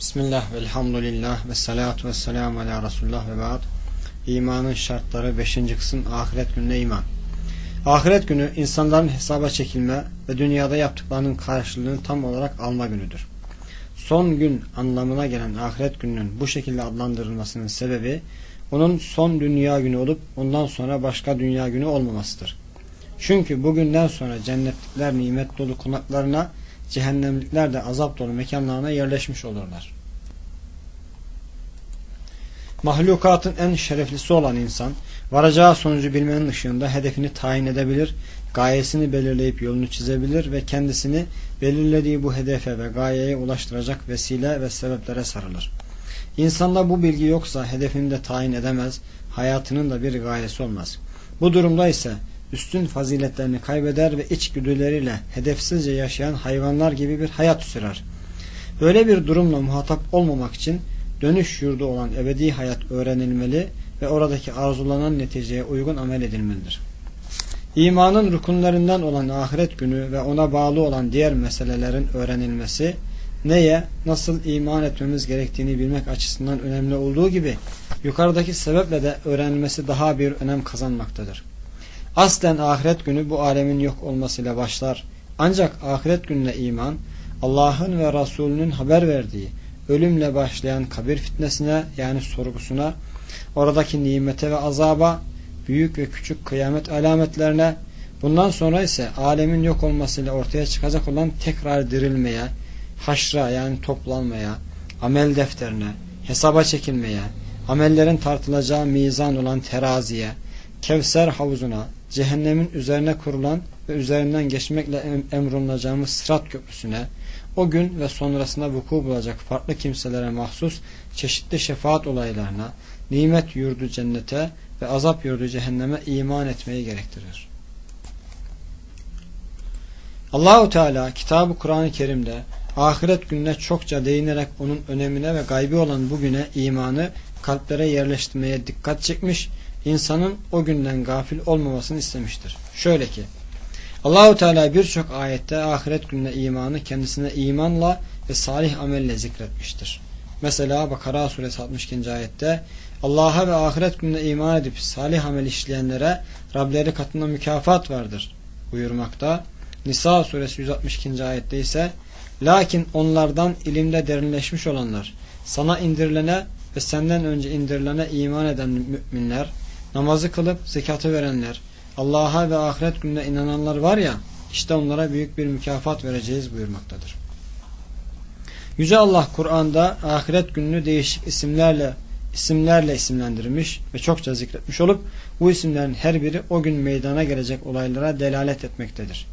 Bismillah, velhamdülillah, ve salatu ve selamu ala Resulullah ve ba'd. İmanın şartları 5. kısım ahiret gününe iman. Ahiret günü insanların hesaba çekilme ve dünyada yaptıklarının karşılığını tam olarak alma günüdür. Son gün anlamına gelen ahiret gününün bu şekilde adlandırılmasının sebebi onun son dünya günü olup ondan sonra başka dünya günü olmamasıdır. Çünkü bugünden sonra cennetlikler nimet dolu konaklarına cehennemlikler de azap dolu mekanlarına yerleşmiş olurlar. Mahlukatın en şereflisi olan insan, varacağı sonucu bilmenin ışığında hedefini tayin edebilir, gayesini belirleyip yolunu çizebilir ve kendisini belirlediği bu hedefe ve gayeye ulaştıracak vesile ve sebeplere sarılır. İnsanda bu bilgi yoksa hedefini de tayin edemez, hayatının da bir gayesi olmaz. Bu durumda ise üstün faziletlerini kaybeder ve içgüdüleriyle hedefsizce yaşayan hayvanlar gibi bir hayat sürer. Böyle bir durumla muhatap olmamak için dönüş yurdu olan ebedi hayat öğrenilmeli ve oradaki arzulanan neticeye uygun amel edilmelidir. İmanın rukunlarından olan ahiret günü ve ona bağlı olan diğer meselelerin öğrenilmesi neye, nasıl iman etmemiz gerektiğini bilmek açısından önemli olduğu gibi yukarıdaki sebeple de öğrenilmesi daha bir önem kazanmaktadır. Aslen ahiret günü bu alemin yok olmasıyla başlar. Ancak ahiret gününe iman, Allah'ın ve Resulünün haber verdiği ölümle başlayan kabir fitnesine yani sorgusuna, oradaki nimete ve azaba, büyük ve küçük kıyamet alametlerine, bundan sonra ise alemin yok olmasıyla ortaya çıkacak olan tekrar dirilmeye, haşra yani toplanmaya, amel defterine, hesaba çekilmeye, amellerin tartılacağı mizan olan teraziye, Kevser havuzuna, cehennemin üzerine kurulan ve üzerinden geçmekle emrolunacağımız sırat köprüsüne, o gün ve sonrasında vuku bulacak farklı kimselere mahsus çeşitli şefaat olaylarına, nimet yurdu cennete ve azap yurdu cehenneme iman etmeyi gerektirir. Allahu Teala kitabı Kur'an-ı Kerim'de ahiret gününe çokça değinerek onun önemine ve gaybi olan bugüne imanı kalplere yerleştirmeye dikkat çekmiş insanın o günden gafil olmamasını istemiştir. Şöyle ki Allahu Teala birçok ayette ahiret gününe imanı kendisine imanla ve salih amelle zikretmiştir. Mesela Bakara suresi 62. ayette Allah'a ve ahiret gününe iman edip salih amel işleyenlere Rableri katında mükafat vardır buyurmakta. Nisa suresi 162. ayette ise Lakin onlardan ilimde derinleşmiş olanlar sana indirilene ve senden önce indirilene iman eden müminler namazı kılıp zekatı verenler, Allah'a ve ahiret gününe inananlar var ya, işte onlara büyük bir mükafat vereceğiz buyurmaktadır. Yüce Allah Kur'an'da ahiret gününü değişik isimlerle isimlerle isimlendirmiş ve çokça zikretmiş olup bu isimlerin her biri o gün meydana gelecek olaylara delalet etmektedir.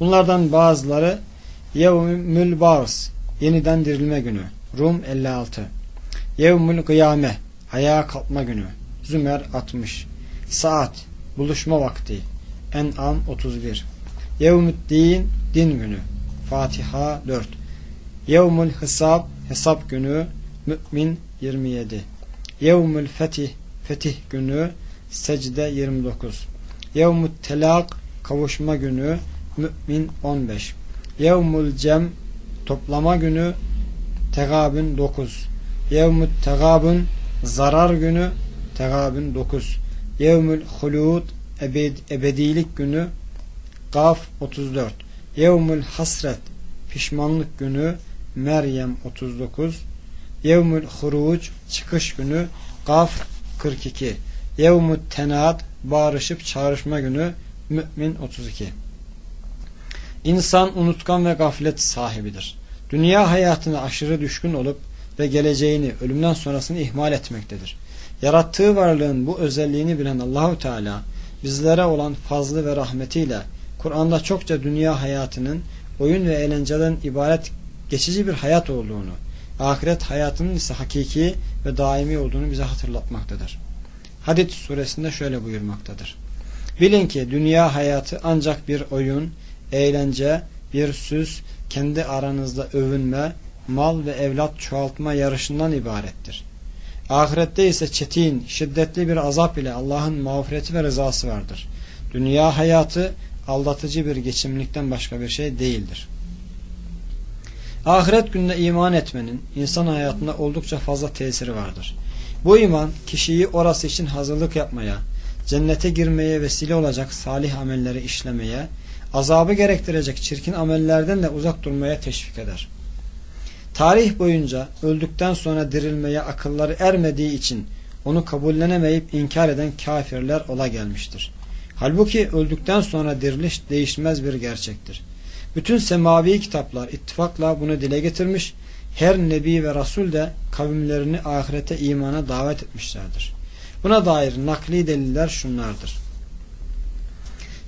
Bunlardan bazıları Yevmül Bars yeniden dirilme günü Rum 56 Yevmül Kıyame ayağa kalkma günü Zümer 60 Saat buluşma vakti En'am 31 Yevmüddin din günü Fatiha 4 Yevmül hesab hesap günü Mü'min 27 Yevmül fetih fetih günü Secde 29 Yevmül telak kavuşma günü Mü'min 15 Yevmül cem toplama günü Tegabün 9 Yevmül tegabün zarar günü Tegabün 9 Yevmül hulud ebed, ebedilik günü Gaf 34 Yevmül hasret pişmanlık günü Meryem 39 Yevmül huruc çıkış günü Gaf 42 Yevmül tenad bağırışıp çağrışma günü Mü'min 32 İnsan unutkan ve gaflet sahibidir. Dünya hayatına aşırı düşkün olup ve geleceğini, ölümden sonrasını ihmal etmektedir. Yarattığı varlığın bu özelliğini bilen Allahu Teala bizlere olan fazlı ve rahmetiyle Kur'an'da çokça dünya hayatının oyun ve eğlenceden ibaret geçici bir hayat olduğunu, ahiret hayatının ise hakiki ve daimi olduğunu bize hatırlatmaktadır. Hadid suresinde şöyle buyurmaktadır. Bilin ki dünya hayatı ancak bir oyun, eğlence, bir süs, kendi aranızda övünme, mal ve evlat çoğaltma yarışından ibarettir. Ahirette ise çetin, şiddetli bir azap ile Allah'ın mağfireti ve rızası vardır. Dünya hayatı aldatıcı bir geçimlikten başka bir şey değildir. Ahiret gününe iman etmenin insan hayatında oldukça fazla tesiri vardır. Bu iman kişiyi orası için hazırlık yapmaya, cennete girmeye vesile olacak salih amelleri işlemeye, azabı gerektirecek çirkin amellerden de uzak durmaya teşvik eder. Tarih boyunca öldükten sonra dirilmeye akılları ermediği için onu kabullenemeyip inkar eden kafirler ola gelmiştir. Halbuki öldükten sonra diriliş değişmez bir gerçektir. Bütün semavi kitaplar ittifakla bunu dile getirmiş, her nebi ve rasul de kavimlerini ahirete imana davet etmişlerdir. Buna dair nakli deliller şunlardır.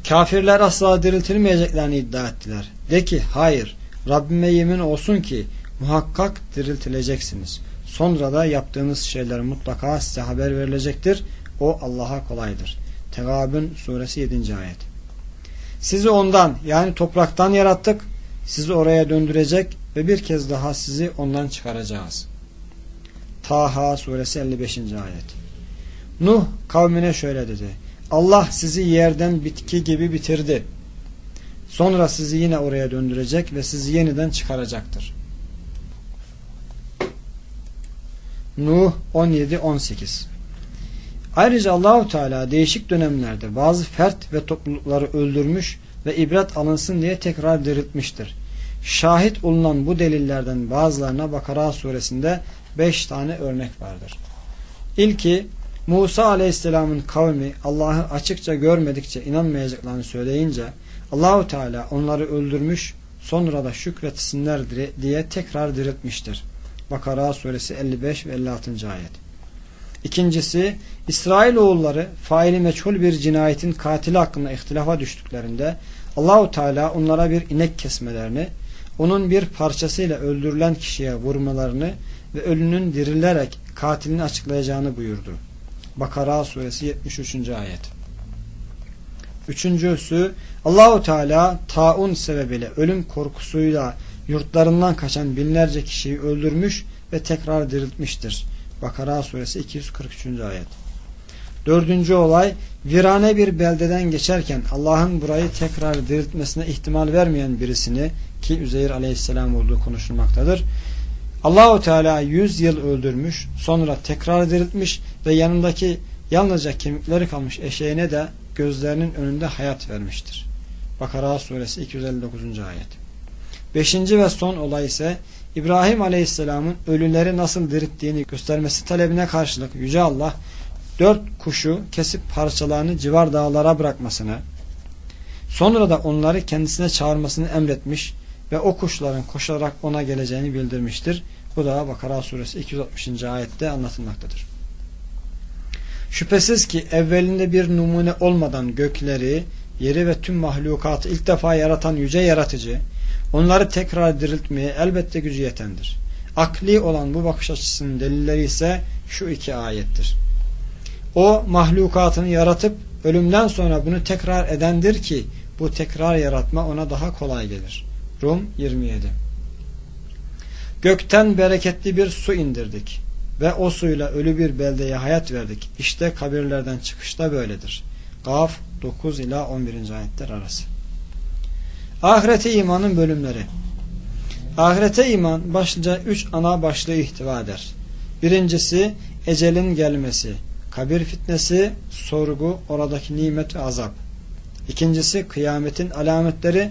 Kafirler asla diriltilmeyeceklerini iddia ettiler. De ki hayır Rabbime yemin olsun ki muhakkak diriltileceksiniz. Sonra da yaptığınız şeyler mutlaka size haber verilecektir. O Allah'a kolaydır. Tegabün suresi 7. ayet. Sizi ondan yani topraktan yarattık. Sizi oraya döndürecek ve bir kez daha sizi ondan çıkaracağız. Taha suresi 55. ayet. Nuh kavmine şöyle dedi. Allah sizi yerden bitki gibi bitirdi. Sonra sizi yine oraya döndürecek ve sizi yeniden çıkaracaktır. Nuh 17-18 Ayrıca Allahu Teala değişik dönemlerde bazı fert ve toplulukları öldürmüş ve ibret alınsın diye tekrar diriltmiştir. Şahit olunan bu delillerden bazılarına Bakara suresinde 5 tane örnek vardır. İlki Musa aleyhisselamın kavmi Allah'ı açıkça görmedikçe inanmayacaklarını söyleyince Allahu Teala onları öldürmüş sonra da şükretsinler diye tekrar diriltmiştir. Bakara suresi 55 ve 56. ayet. İkincisi İsrailoğulları faili meçhul bir cinayetin katili hakkında ihtilafa düştüklerinde Allahu Teala onlara bir inek kesmelerini, onun bir parçasıyla öldürülen kişiye vurmalarını ve ölünün dirilerek katilini açıklayacağını buyurdu. Bakara suresi 73. ayet. Üçüncüsü Allahu Teala taun sebebiyle ölüm korkusuyla yurtlarından kaçan binlerce kişiyi öldürmüş ve tekrar diriltmiştir. Bakara suresi 243. ayet. Dördüncü olay virane bir beldeden geçerken Allah'ın burayı tekrar diriltmesine ihtimal vermeyen birisini ki Üzeyir aleyhisselam olduğu konuşulmaktadır. Allahu Teala yüz yıl öldürmüş sonra tekrar diriltmiş ve yanındaki yalnızca kemikleri kalmış eşeğine de gözlerinin önünde hayat vermiştir. Bakara suresi 259. ayet. Beşinci ve son olay ise İbrahim Aleyhisselam'ın ölüleri nasıl dirittiğini göstermesi talebine karşılık Yüce Allah dört kuşu kesip parçalarını civar dağlara bırakmasını sonra da onları kendisine çağırmasını emretmiş ve o kuşların koşarak ona geleceğini bildirmiştir. Bu da Bakara suresi 260. ayette anlatılmaktadır. Şüphesiz ki evvelinde bir numune olmadan gökleri, yeri ve tüm mahlukatı ilk defa yaratan yüce yaratıcı, onları tekrar diriltmeye elbette gücü yetendir. Akli olan bu bakış açısının delilleri ise şu iki ayettir. O mahlukatını yaratıp ölümden sonra bunu tekrar edendir ki bu tekrar yaratma ona daha kolay gelir. Rum 27 Gökten bereketli bir su indirdik ve o suyla ölü bir beldeye hayat verdik. İşte kabirlerden çıkışta böyledir. Gaf 9 ila 11. ayetler arası. Ahirete imanın bölümleri Ahirete iman başlıca üç ana başlığı ihtiva eder. Birincisi ecelin gelmesi, kabir fitnesi, sorgu, oradaki nimet ve azap. İkincisi kıyametin alametleri,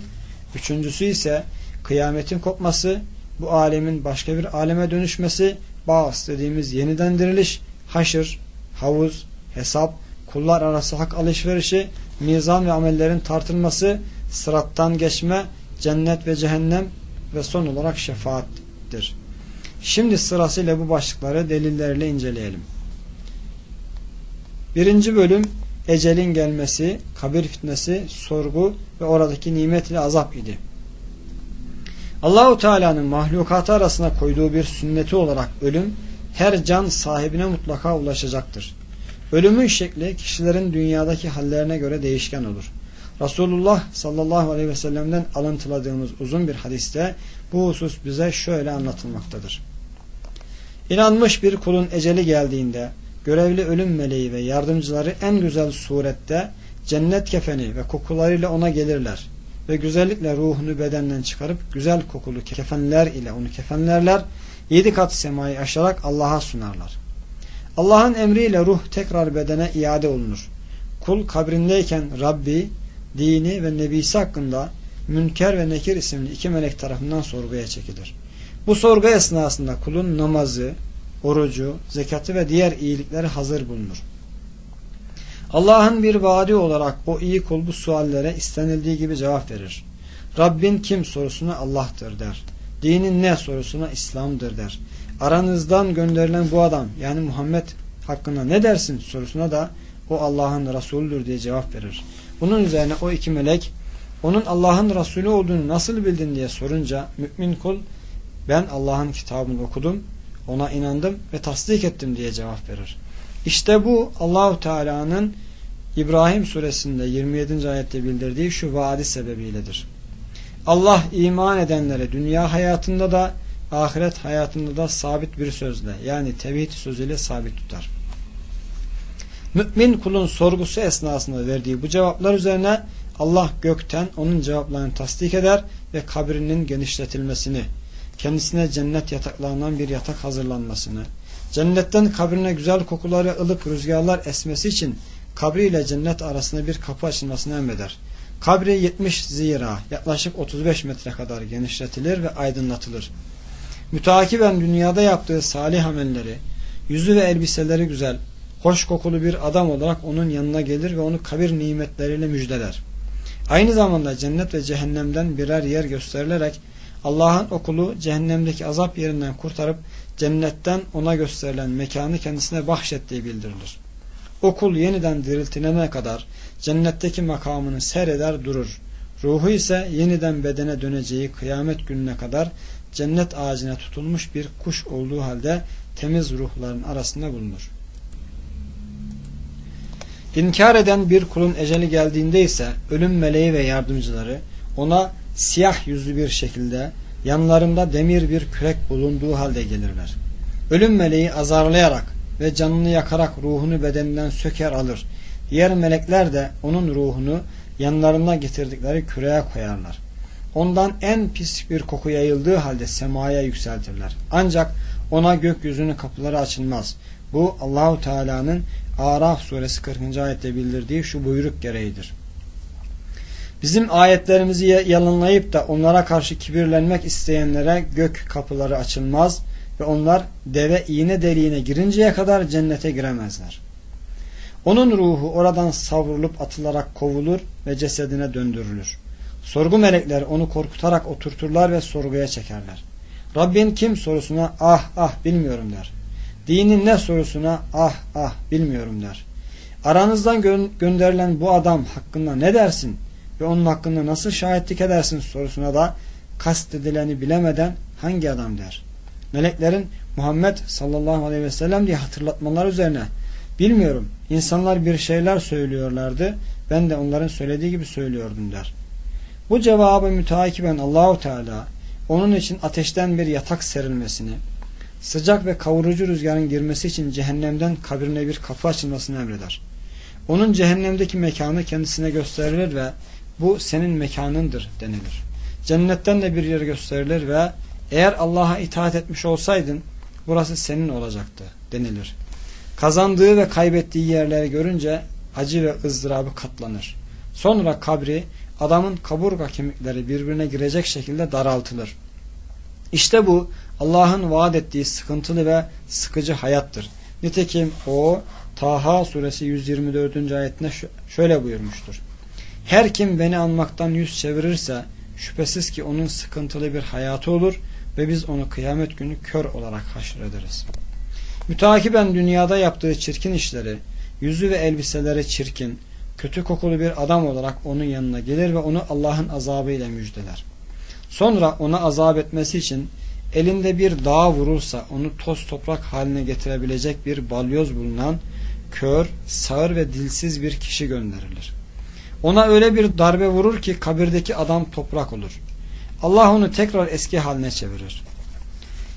üçüncüsü ise kıyametin kopması, bu alemin başka bir aleme dönüşmesi, bağız dediğimiz yeniden diriliş, haşır, havuz, hesap, kullar arası hak alışverişi, mizan ve amellerin tartılması, sırattan geçme, cennet ve cehennem ve son olarak şefaattir. Şimdi sırasıyla bu başlıkları delillerle inceleyelim. Birinci bölüm ecelin gelmesi, kabir fitnesi, sorgu ve oradaki nimet ile azap idi. Allahu Teala'nın mahlukatı arasına koyduğu bir sünneti olarak ölüm her can sahibine mutlaka ulaşacaktır. Ölümün şekli kişilerin dünyadaki hallerine göre değişken olur. Resulullah sallallahu aleyhi ve sellem'den alıntıladığımız uzun bir hadiste bu husus bize şöyle anlatılmaktadır. İnanmış bir kulun eceli geldiğinde görevli ölüm meleği ve yardımcıları en güzel surette cennet kefeni ve kokularıyla ona gelirler ve güzellikle ruhunu bedenden çıkarıp güzel kokulu kefenler ile onu kefenlerler. Yedi kat semayı aşarak Allah'a sunarlar. Allah'ın emriyle ruh tekrar bedene iade olunur. Kul kabrindeyken Rabbi, dini ve nebisi hakkında Münker ve Nekir isimli iki melek tarafından sorguya çekilir. Bu sorgu esnasında kulun namazı, orucu, zekatı ve diğer iyilikleri hazır bulunur. Allah'ın bir vaadi olarak o iyi kul bu suallere istenildiği gibi cevap verir. Rabbin kim sorusuna Allah'tır der. Dinin ne sorusuna İslam'dır der. Aranızdan gönderilen bu adam yani Muhammed hakkında ne dersin sorusuna da o Allah'ın Resulüdür diye cevap verir. Bunun üzerine o iki melek onun Allah'ın Resulü olduğunu nasıl bildin diye sorunca mümin kul ben Allah'ın kitabını okudum, ona inandım ve tasdik ettim diye cevap verir. İşte bu Allahu Teala'nın İbrahim suresinde 27. ayette bildirdiği şu vaadi sebebiyledir. Allah iman edenlere dünya hayatında da ahiret hayatında da sabit bir sözle yani tevhid sözüyle sabit tutar. Mümin kulun sorgusu esnasında verdiği bu cevaplar üzerine Allah gökten onun cevaplarını tasdik eder ve kabrinin genişletilmesini, kendisine cennet yataklarından bir yatak hazırlanmasını, cennetten kabrine güzel kokuları ılık rüzgarlar esmesi için kabri ile cennet arasında bir kapı açılmasını emreder. Kabri 70 zira yaklaşık 35 metre kadar genişletilir ve aydınlatılır. Mütakiben dünyada yaptığı salih amelleri, yüzü ve elbiseleri güzel, hoş kokulu bir adam olarak onun yanına gelir ve onu kabir nimetleriyle müjdeler. Aynı zamanda cennet ve cehennemden birer yer gösterilerek Allah'ın okulu cehennemdeki azap yerinden kurtarıp cennetten ona gösterilen mekanı kendisine bahşettiği bildirilir. Okul yeniden diriltilene kadar cennetteki makamını seyreder durur. Ruhu ise yeniden bedene döneceği kıyamet gününe kadar cennet ağacına tutulmuş bir kuş olduğu halde temiz ruhların arasında bulunur. İnkar eden bir kulun eceli geldiğinde ise ölüm meleği ve yardımcıları ona siyah yüzlü bir şekilde yanlarında demir bir kürek bulunduğu halde gelirler. Ölüm meleği azarlayarak ve canını yakarak ruhunu bedeninden söker alır. Diğer melekler de onun ruhunu yanlarına getirdikleri küreğe koyarlar. Ondan en pis bir koku yayıldığı halde semaya yükseltirler. Ancak ona gökyüzünün kapıları açılmaz. Bu Allahu Teala'nın Araf suresi 40. ayette bildirdiği şu buyruk gereğidir. Bizim ayetlerimizi yalanlayıp da onlara karşı kibirlenmek isteyenlere gök kapıları açılmaz ve onlar deve iğne deliğine girinceye kadar cennete giremezler. Onun ruhu oradan savrulup atılarak kovulur ve cesedine döndürülür. Sorgu melekler onu korkutarak oturturlar ve sorguya çekerler. Rabbin kim sorusuna ah ah bilmiyorum der. Dinin ne sorusuna ah ah bilmiyorum der. Aranızdan gö gönderilen bu adam hakkında ne dersin ve onun hakkında nasıl şahitlik edersin sorusuna da kastedileni bilemeden hangi adam der. Meleklerin Muhammed sallallahu aleyhi ve sellem diye hatırlatmalar üzerine bilmiyorum insanlar bir şeyler söylüyorlardı ben de onların söylediği gibi söylüyordum der. Bu cevabı müteakiben Allahu Teala onun için ateşten bir yatak serilmesini sıcak ve kavurucu rüzgarın girmesi için cehennemden kabrine bir kapı açılmasını emreder. Onun cehennemdeki mekanı kendisine gösterilir ve bu senin mekanındır denilir. Cennetten de bir yer gösterilir ve eğer Allah'a itaat etmiş olsaydın burası senin olacaktı denilir. Kazandığı ve kaybettiği yerleri görünce acı ve ızdırabı katlanır. Sonra kabri adamın kaburga kemikleri birbirine girecek şekilde daraltılır. İşte bu Allah'ın vaat ettiği sıkıntılı ve sıkıcı hayattır. Nitekim o Taha suresi 124. ayetine şöyle buyurmuştur. Her kim beni anmaktan yüz çevirirse şüphesiz ki onun sıkıntılı bir hayatı olur ve biz onu kıyamet günü kör olarak haşrederiz. Mütakiben dünyada yaptığı çirkin işleri, yüzü ve elbiseleri çirkin, kötü kokulu bir adam olarak onun yanına gelir ve onu Allah'ın azabıyla müjdeler. Sonra ona azap etmesi için elinde bir dağ vurulsa onu toz toprak haline getirebilecek bir balyoz bulunan kör, sağır ve dilsiz bir kişi gönderilir. Ona öyle bir darbe vurur ki kabirdeki adam toprak olur. Allah onu tekrar eski haline çevirir.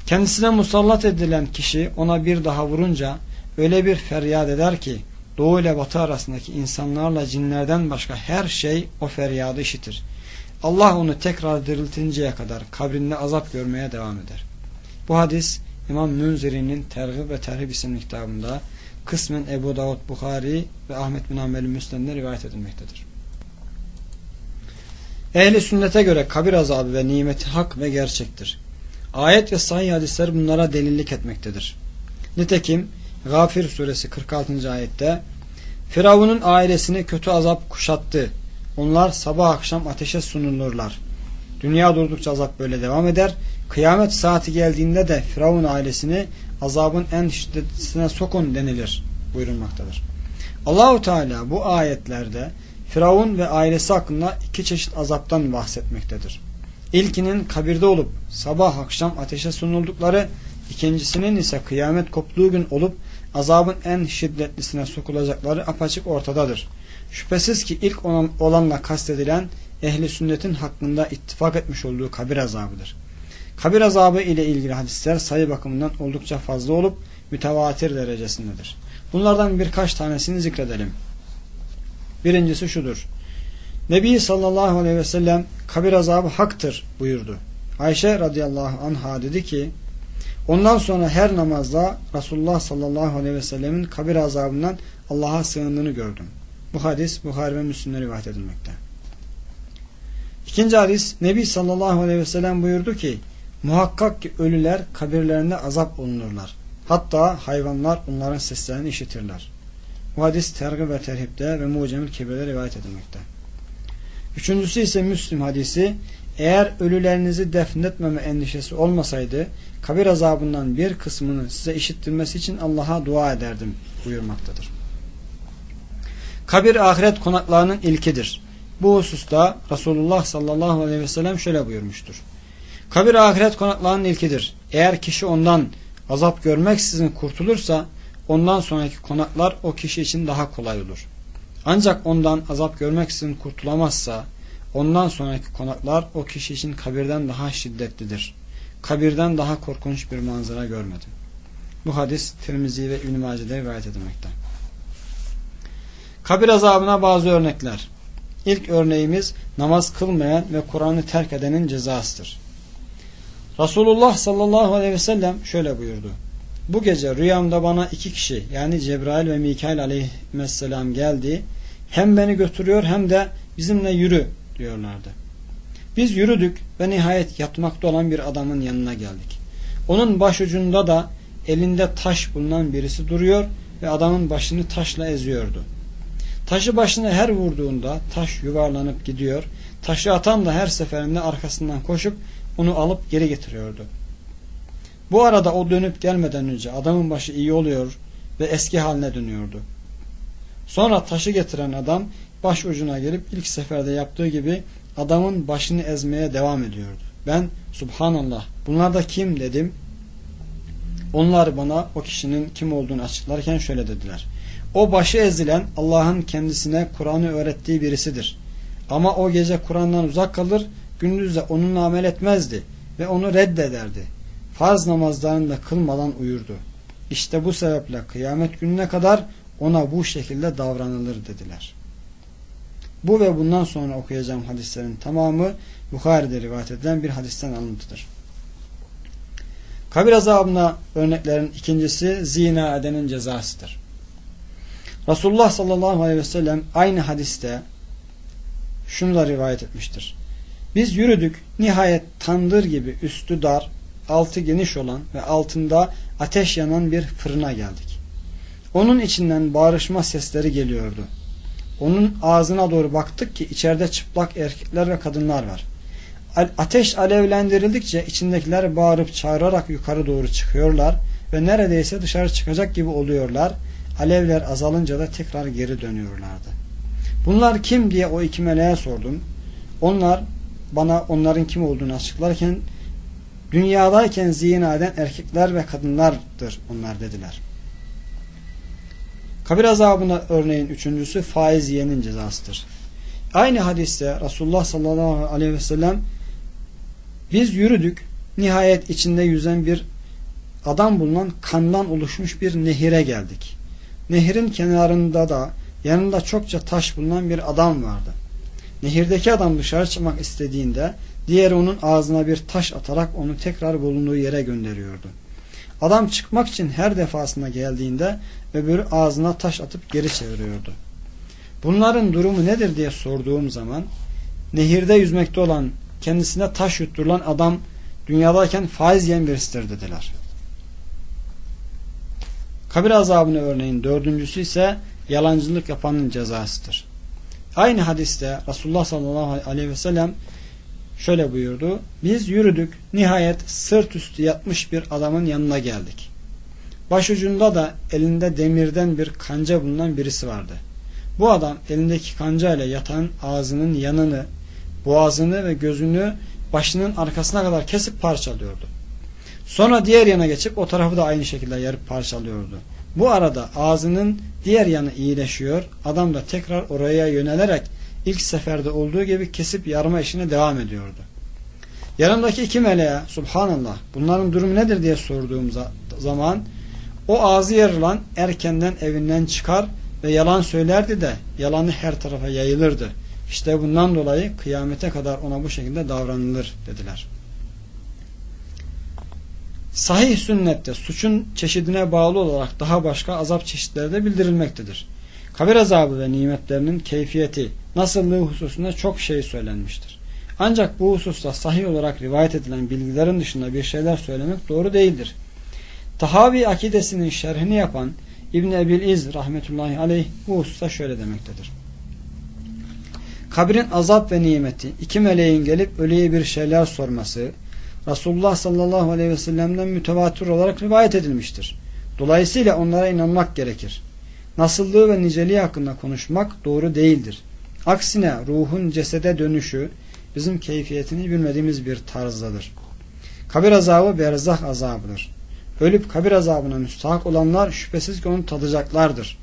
Kendisine musallat edilen kişi ona bir daha vurunca öyle bir feryat eder ki doğu ile batı arasındaki insanlarla cinlerden başka her şey o feryadı işitir. Allah onu tekrar diriltinceye kadar kabrinde azap görmeye devam eder. Bu hadis İmam Münziri'nin Tergib ve Terhib isimli kitabında kısmen Ebu Davud Bukhari ve Ahmet bin Amel Müslim'de rivayet edilmektedir. Ehli sünnete göre kabir azabı ve nimeti hak ve gerçektir. Ayet ve sahih hadisler bunlara delillik etmektedir. Nitekim Gafir suresi 46. ayette Firavun'un ailesini kötü azap kuşattı. Onlar sabah akşam ateşe sunulurlar. Dünya durdukça azap böyle devam eder. Kıyamet saati geldiğinde de Firavun ailesini azabın en şiddetlisine sokun denilir buyurulmaktadır. Allahu Teala bu ayetlerde Firavun ve ailesi hakkında iki çeşit azaptan bahsetmektedir. İlkinin kabirde olup sabah akşam ateşe sunuldukları, ikincisinin ise kıyamet koptuğu gün olup azabın en şiddetlisine sokulacakları apaçık ortadadır. Şüphesiz ki ilk olanla kastedilen ehli sünnetin hakkında ittifak etmiş olduğu kabir azabıdır. Kabir azabı ile ilgili hadisler sayı bakımından oldukça fazla olup mütevatir derecesindedir. Bunlardan birkaç tanesini zikredelim. Birincisi şudur. Nebi sallallahu aleyhi ve sellem kabir azabı haktır buyurdu. Ayşe radıyallahu anha dedi ki ondan sonra her namazda Resulullah sallallahu aleyhi ve sellemin kabir azabından Allah'a sığındığını gördüm. Bu hadis Buhari ve Müslim'de rivayet edilmekte. İkinci hadis Nebi sallallahu aleyhi ve sellem buyurdu ki muhakkak ki ölüler kabirlerinde azap olunurlar. Hatta hayvanlar onların seslerini işitirler. Bu hadis tergib ve terhipte ve mucemül kebirde rivayet edilmekte. Üçüncüsü ise Müslim hadisi eğer ölülerinizi defnetmeme endişesi olmasaydı kabir azabından bir kısmını size işittirmesi için Allah'a dua ederdim buyurmaktadır. Kabir ahiret konaklarının ilkidir. Bu hususta Resulullah sallallahu aleyhi ve sellem şöyle buyurmuştur. Kabir ahiret konaklarının ilkidir. Eğer kişi ondan azap görmeksizin kurtulursa ondan sonraki konaklar o kişi için daha kolay olur. Ancak ondan azap görmeksizin kurtulamazsa ondan sonraki konaklar o kişi için kabirden daha şiddetlidir. Kabirden daha korkunç bir manzara görmedim. Bu hadis Tirmizi ve İbn-i Mace'de rivayet edilmekte. Kabir azabına bazı örnekler. İlk örneğimiz namaz kılmayan ve Kur'an'ı terk edenin cezasıdır. Resulullah sallallahu aleyhi ve sellem şöyle buyurdu. Bu gece rüyamda bana iki kişi yani Cebrail ve Mikail aleyhisselam geldi. Hem beni götürüyor hem de bizimle yürü diyorlardı. Biz yürüdük ve nihayet yatmakta olan bir adamın yanına geldik. Onun başucunda da elinde taş bulunan birisi duruyor ve adamın başını taşla eziyordu. Taşı başına her vurduğunda taş yuvarlanıp gidiyor. Taşı atan da her seferinde arkasından koşup onu alıp geri getiriyordu. Bu arada o dönüp gelmeden önce adamın başı iyi oluyor ve eski haline dönüyordu. Sonra taşı getiren adam baş ucuna gelip ilk seferde yaptığı gibi adamın başını ezmeye devam ediyordu. Ben subhanallah bunlar da kim dedim. Onlar bana o kişinin kim olduğunu açıklarken şöyle dediler. O başı ezilen Allah'ın kendisine Kur'an'ı öğrettiği birisidir. Ama o gece Kur'an'dan uzak kalır, gündüz de onunla amel etmezdi ve onu reddederdi. Farz namazlarını da kılmadan uyurdu. İşte bu sebeple kıyamet gününe kadar ona bu şekilde davranılır dediler. Bu ve bundan sonra okuyacağım hadislerin tamamı Bukhari'de rivayet edilen bir hadisten alıntıdır. Kabir azabına örneklerin ikincisi zina edenin cezasıdır. Resulullah sallallahu aleyhi ve sellem aynı hadiste şunu da rivayet etmiştir. Biz yürüdük nihayet tandır gibi üstü dar, altı geniş olan ve altında ateş yanan bir fırına geldik. Onun içinden bağırışma sesleri geliyordu. Onun ağzına doğru baktık ki içeride çıplak erkekler ve kadınlar var. Ateş alevlendirildikçe içindekiler bağırıp çağırarak yukarı doğru çıkıyorlar ve neredeyse dışarı çıkacak gibi oluyorlar. Alevler azalınca da tekrar geri dönüyorlardı. Bunlar kim diye o iki meleğe sordum. Onlar bana onların kim olduğunu açıklarken dünyadayken zina eden erkekler ve kadınlardır onlar dediler. Kabir azabına örneğin üçüncüsü faiz yiyenin cezasıdır. Aynı hadiste Resulullah sallallahu aleyhi ve sellem biz yürüdük nihayet içinde yüzen bir adam bulunan kandan oluşmuş bir nehire geldik. Nehrin kenarında da yanında çokça taş bulunan bir adam vardı. Nehirdeki adam dışarı çıkmak istediğinde diğeri onun ağzına bir taş atarak onu tekrar bulunduğu yere gönderiyordu. Adam çıkmak için her defasında geldiğinde öbürü ağzına taş atıp geri çeviriyordu. Bunların durumu nedir diye sorduğum zaman nehirde yüzmekte olan kendisine taş yutturulan adam dünyadayken faiz yiyen birisidir dediler. Kabir azabını örneğin dördüncüsü ise yalancılık yapanın cezasıdır. Aynı hadiste Resulullah sallallahu aleyhi ve sellem şöyle buyurdu. Biz yürüdük. Nihayet sırt üstü yatmış bir adamın yanına geldik. Başucunda da elinde demirden bir kanca bulunan birisi vardı. Bu adam elindeki kanca ile yatan ağzının yanını, boğazını ve gözünü başının arkasına kadar kesip parçalıyordu. Sonra diğer yana geçip o tarafı da aynı şekilde yarıp parçalıyordu. Bu arada ağzının diğer yanı iyileşiyor. Adam da tekrar oraya yönelerek ilk seferde olduğu gibi kesip yarma işine devam ediyordu. Yanımdaki iki meleğe subhanallah bunların durumu nedir diye sorduğum zaman o ağzı yarılan erkenden evinden çıkar ve yalan söylerdi de yalanı her tarafa yayılırdı. İşte bundan dolayı kıyamete kadar ona bu şekilde davranılır dediler. Sahih sünnette suçun çeşidine bağlı olarak daha başka azap çeşitleri de bildirilmektedir. Kabir azabı ve nimetlerinin keyfiyeti, nasıllığı hususunda çok şey söylenmiştir. Ancak bu hususta sahih olarak rivayet edilen bilgilerin dışında bir şeyler söylemek doğru değildir. Tahavi akidesinin şerhini yapan İbn Ebil İz rahmetullahi aleyh bu hususta şöyle demektedir. Kabrin azap ve nimeti, iki meleğin gelip ölüye bir şeyler sorması, Resulullah sallallahu aleyhi ve sellem'den mütevatir olarak rivayet edilmiştir. Dolayısıyla onlara inanmak gerekir. Nasıllığı ve niceliği hakkında konuşmak doğru değildir. Aksine ruhun cesede dönüşü bizim keyfiyetini bilmediğimiz bir tarzdadır. Kabir azabı berzah azabıdır. Ölüp kabir azabına müstahak olanlar şüphesiz ki onu tadacaklardır.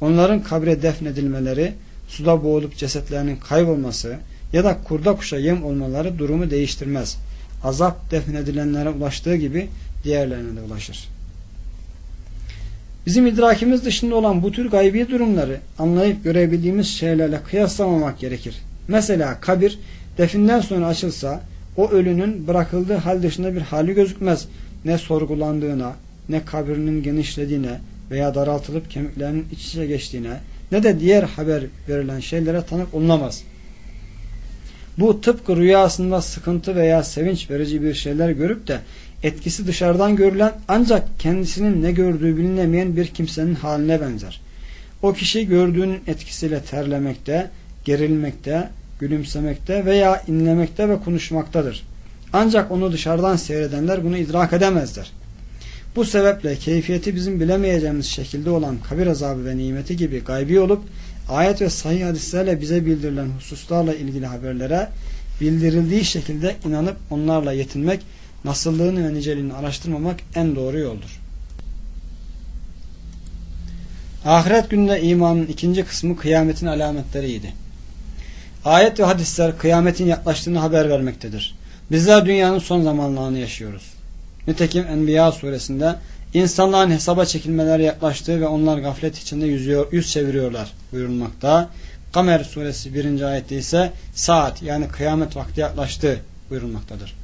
Onların kabre defnedilmeleri, suda boğulup cesetlerinin kaybolması ya da kurda kuşa yem olmaları durumu değiştirmez. Azap defnedilenlere ulaştığı gibi diğerlerine de ulaşır. Bizim idrakimiz dışında olan bu tür gaybi durumları anlayıp görebildiğimiz şeylerle kıyaslamamak gerekir. Mesela kabir definden sonra açılsa o ölünün bırakıldığı hal dışında bir hali gözükmez. Ne sorgulandığına, ne kabrinin genişlediğine veya daraltılıp kemiklerinin iç içe geçtiğine ne de diğer haber verilen şeylere tanık olunamaz. Bu tıpkı rüyasında sıkıntı veya sevinç verici bir şeyler görüp de etkisi dışarıdan görülen ancak kendisinin ne gördüğü bilinemeyen bir kimsenin haline benzer. O kişi gördüğünün etkisiyle terlemekte, gerilmekte, gülümsemekte veya inlemekte ve konuşmaktadır. Ancak onu dışarıdan seyredenler bunu idrak edemezler. Bu sebeple keyfiyeti bizim bilemeyeceğimiz şekilde olan kabir azabı ve nimeti gibi gaybi olup ayet ve sahih hadislerle bize bildirilen hususlarla ilgili haberlere bildirildiği şekilde inanıp onlarla yetinmek, nasıllığını ve niceliğini araştırmamak en doğru yoldur. Ahiret gününde imanın ikinci kısmı kıyametin alametleriydi. Ayet ve hadisler kıyametin yaklaştığını haber vermektedir. Bizler dünyanın son zamanlarını yaşıyoruz. Nitekim Enbiya suresinde insanların hesaba çekilmeleri yaklaştığı ve onlar gaflet içinde yüzüyor, yüz çeviriyorlar buyurulmakta. Kamer suresi 1. ayette ise saat yani kıyamet vakti yaklaştı buyurulmaktadır.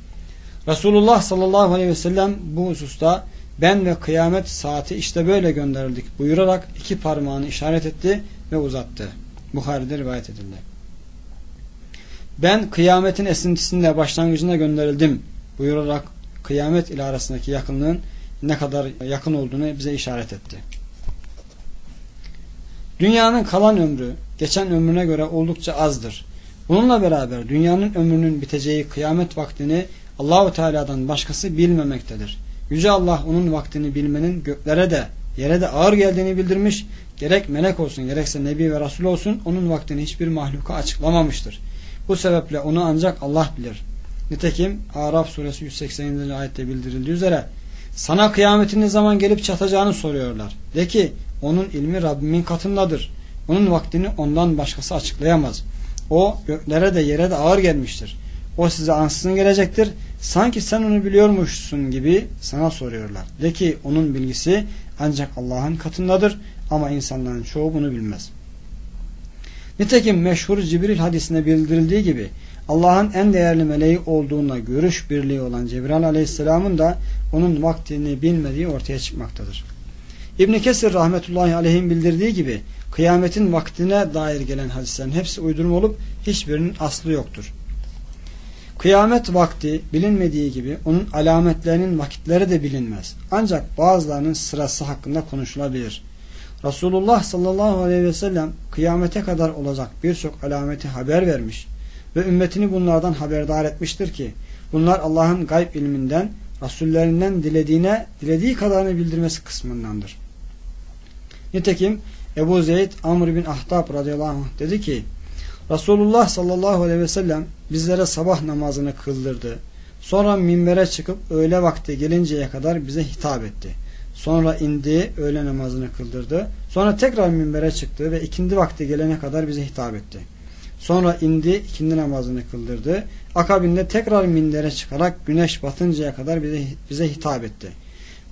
Resulullah sallallahu aleyhi ve sellem bu hususta ben ve kıyamet saati işte böyle gönderildik buyurarak iki parmağını işaret etti ve uzattı. Bukhari'de rivayet edildi. Ben kıyametin esintisinde başlangıcına gönderildim buyurarak kıyamet ile arasındaki yakınlığın ne kadar yakın olduğunu bize işaret etti. Dünyanın kalan ömrü geçen ömrüne göre oldukça azdır. Bununla beraber dünyanın ömrünün biteceği kıyamet vaktini Allahu Teala'dan başkası bilmemektedir. Yüce Allah onun vaktini bilmenin göklere de yere de ağır geldiğini bildirmiş. Gerek melek olsun gerekse nebi ve rasul olsun onun vaktini hiçbir mahluka açıklamamıştır. Bu sebeple onu ancak Allah bilir. Nitekim Araf suresi 180. ayette bildirildiği üzere sana kıyametin ne zaman gelip çatacağını soruyorlar. De ki onun ilmi Rabbimin katındadır. Onun vaktini ondan başkası açıklayamaz. O göklere de yere de ağır gelmiştir. O size ansızın gelecektir. Sanki sen onu biliyormuşsun gibi sana soruyorlar. De ki onun bilgisi ancak Allah'ın katındadır ama insanların çoğu bunu bilmez. Nitekim meşhur Cibril hadisinde bildirildiği gibi Allah'ın en değerli meleği olduğuna görüş birliği olan Cebrail aleyhisselamın da onun vaktini bilmediği ortaya çıkmaktadır. İbn Kesir rahmetullahi aleyhin bildirdiği gibi kıyametin vaktine dair gelen hadislerin hepsi uydurma olup hiçbirinin aslı yoktur. Kıyamet vakti bilinmediği gibi onun alametlerinin vakitleri de bilinmez. Ancak bazılarının sırası hakkında konuşulabilir. Resulullah sallallahu aleyhi ve sellem kıyamete kadar olacak birçok alameti haber vermiş ve ümmetini bunlardan haberdar etmiştir ki bunlar Allah'ın gayb ilminden Resullerinden dilediğine dilediği kadarını bildirmesi kısmındandır. Nitekim Ebu Zeyd Amr bin Ahtab radıyallahu anh dedi ki Resulullah sallallahu aleyhi ve sellem bizlere sabah namazını kıldırdı. Sonra minbere çıkıp öğle vakti gelinceye kadar bize hitap etti. Sonra indi, öğle namazını kıldırdı. Sonra tekrar minbere çıktı ve ikindi vakti gelene kadar bize hitap etti. Sonra indi, ikindi namazını kıldırdı. Akabinde tekrar minbere çıkarak güneş batıncaya kadar bize, bize hitap etti.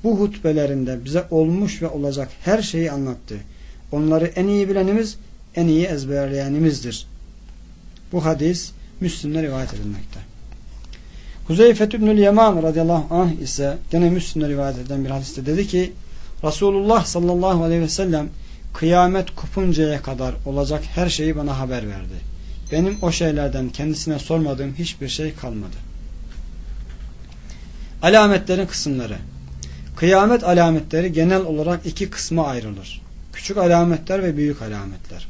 Bu hutbelerinde bize olmuş ve olacak her şeyi anlattı. Onları en iyi bilenimiz, en iyi ezberleyenimizdir. Bu hadis Müslim'de rivayet edilmekte. Huzeyfet İbnül Yaman radıyallahu anh ise gene Müslim'de rivayet edilen bir hadiste dedi ki Resulullah sallallahu aleyhi ve sellem kıyamet kopuncaya kadar olacak her şeyi bana haber verdi. Benim o şeylerden kendisine sormadığım hiçbir şey kalmadı. Alametlerin kısımları Kıyamet alametleri genel olarak iki kısma ayrılır. Küçük alametler ve büyük alametler.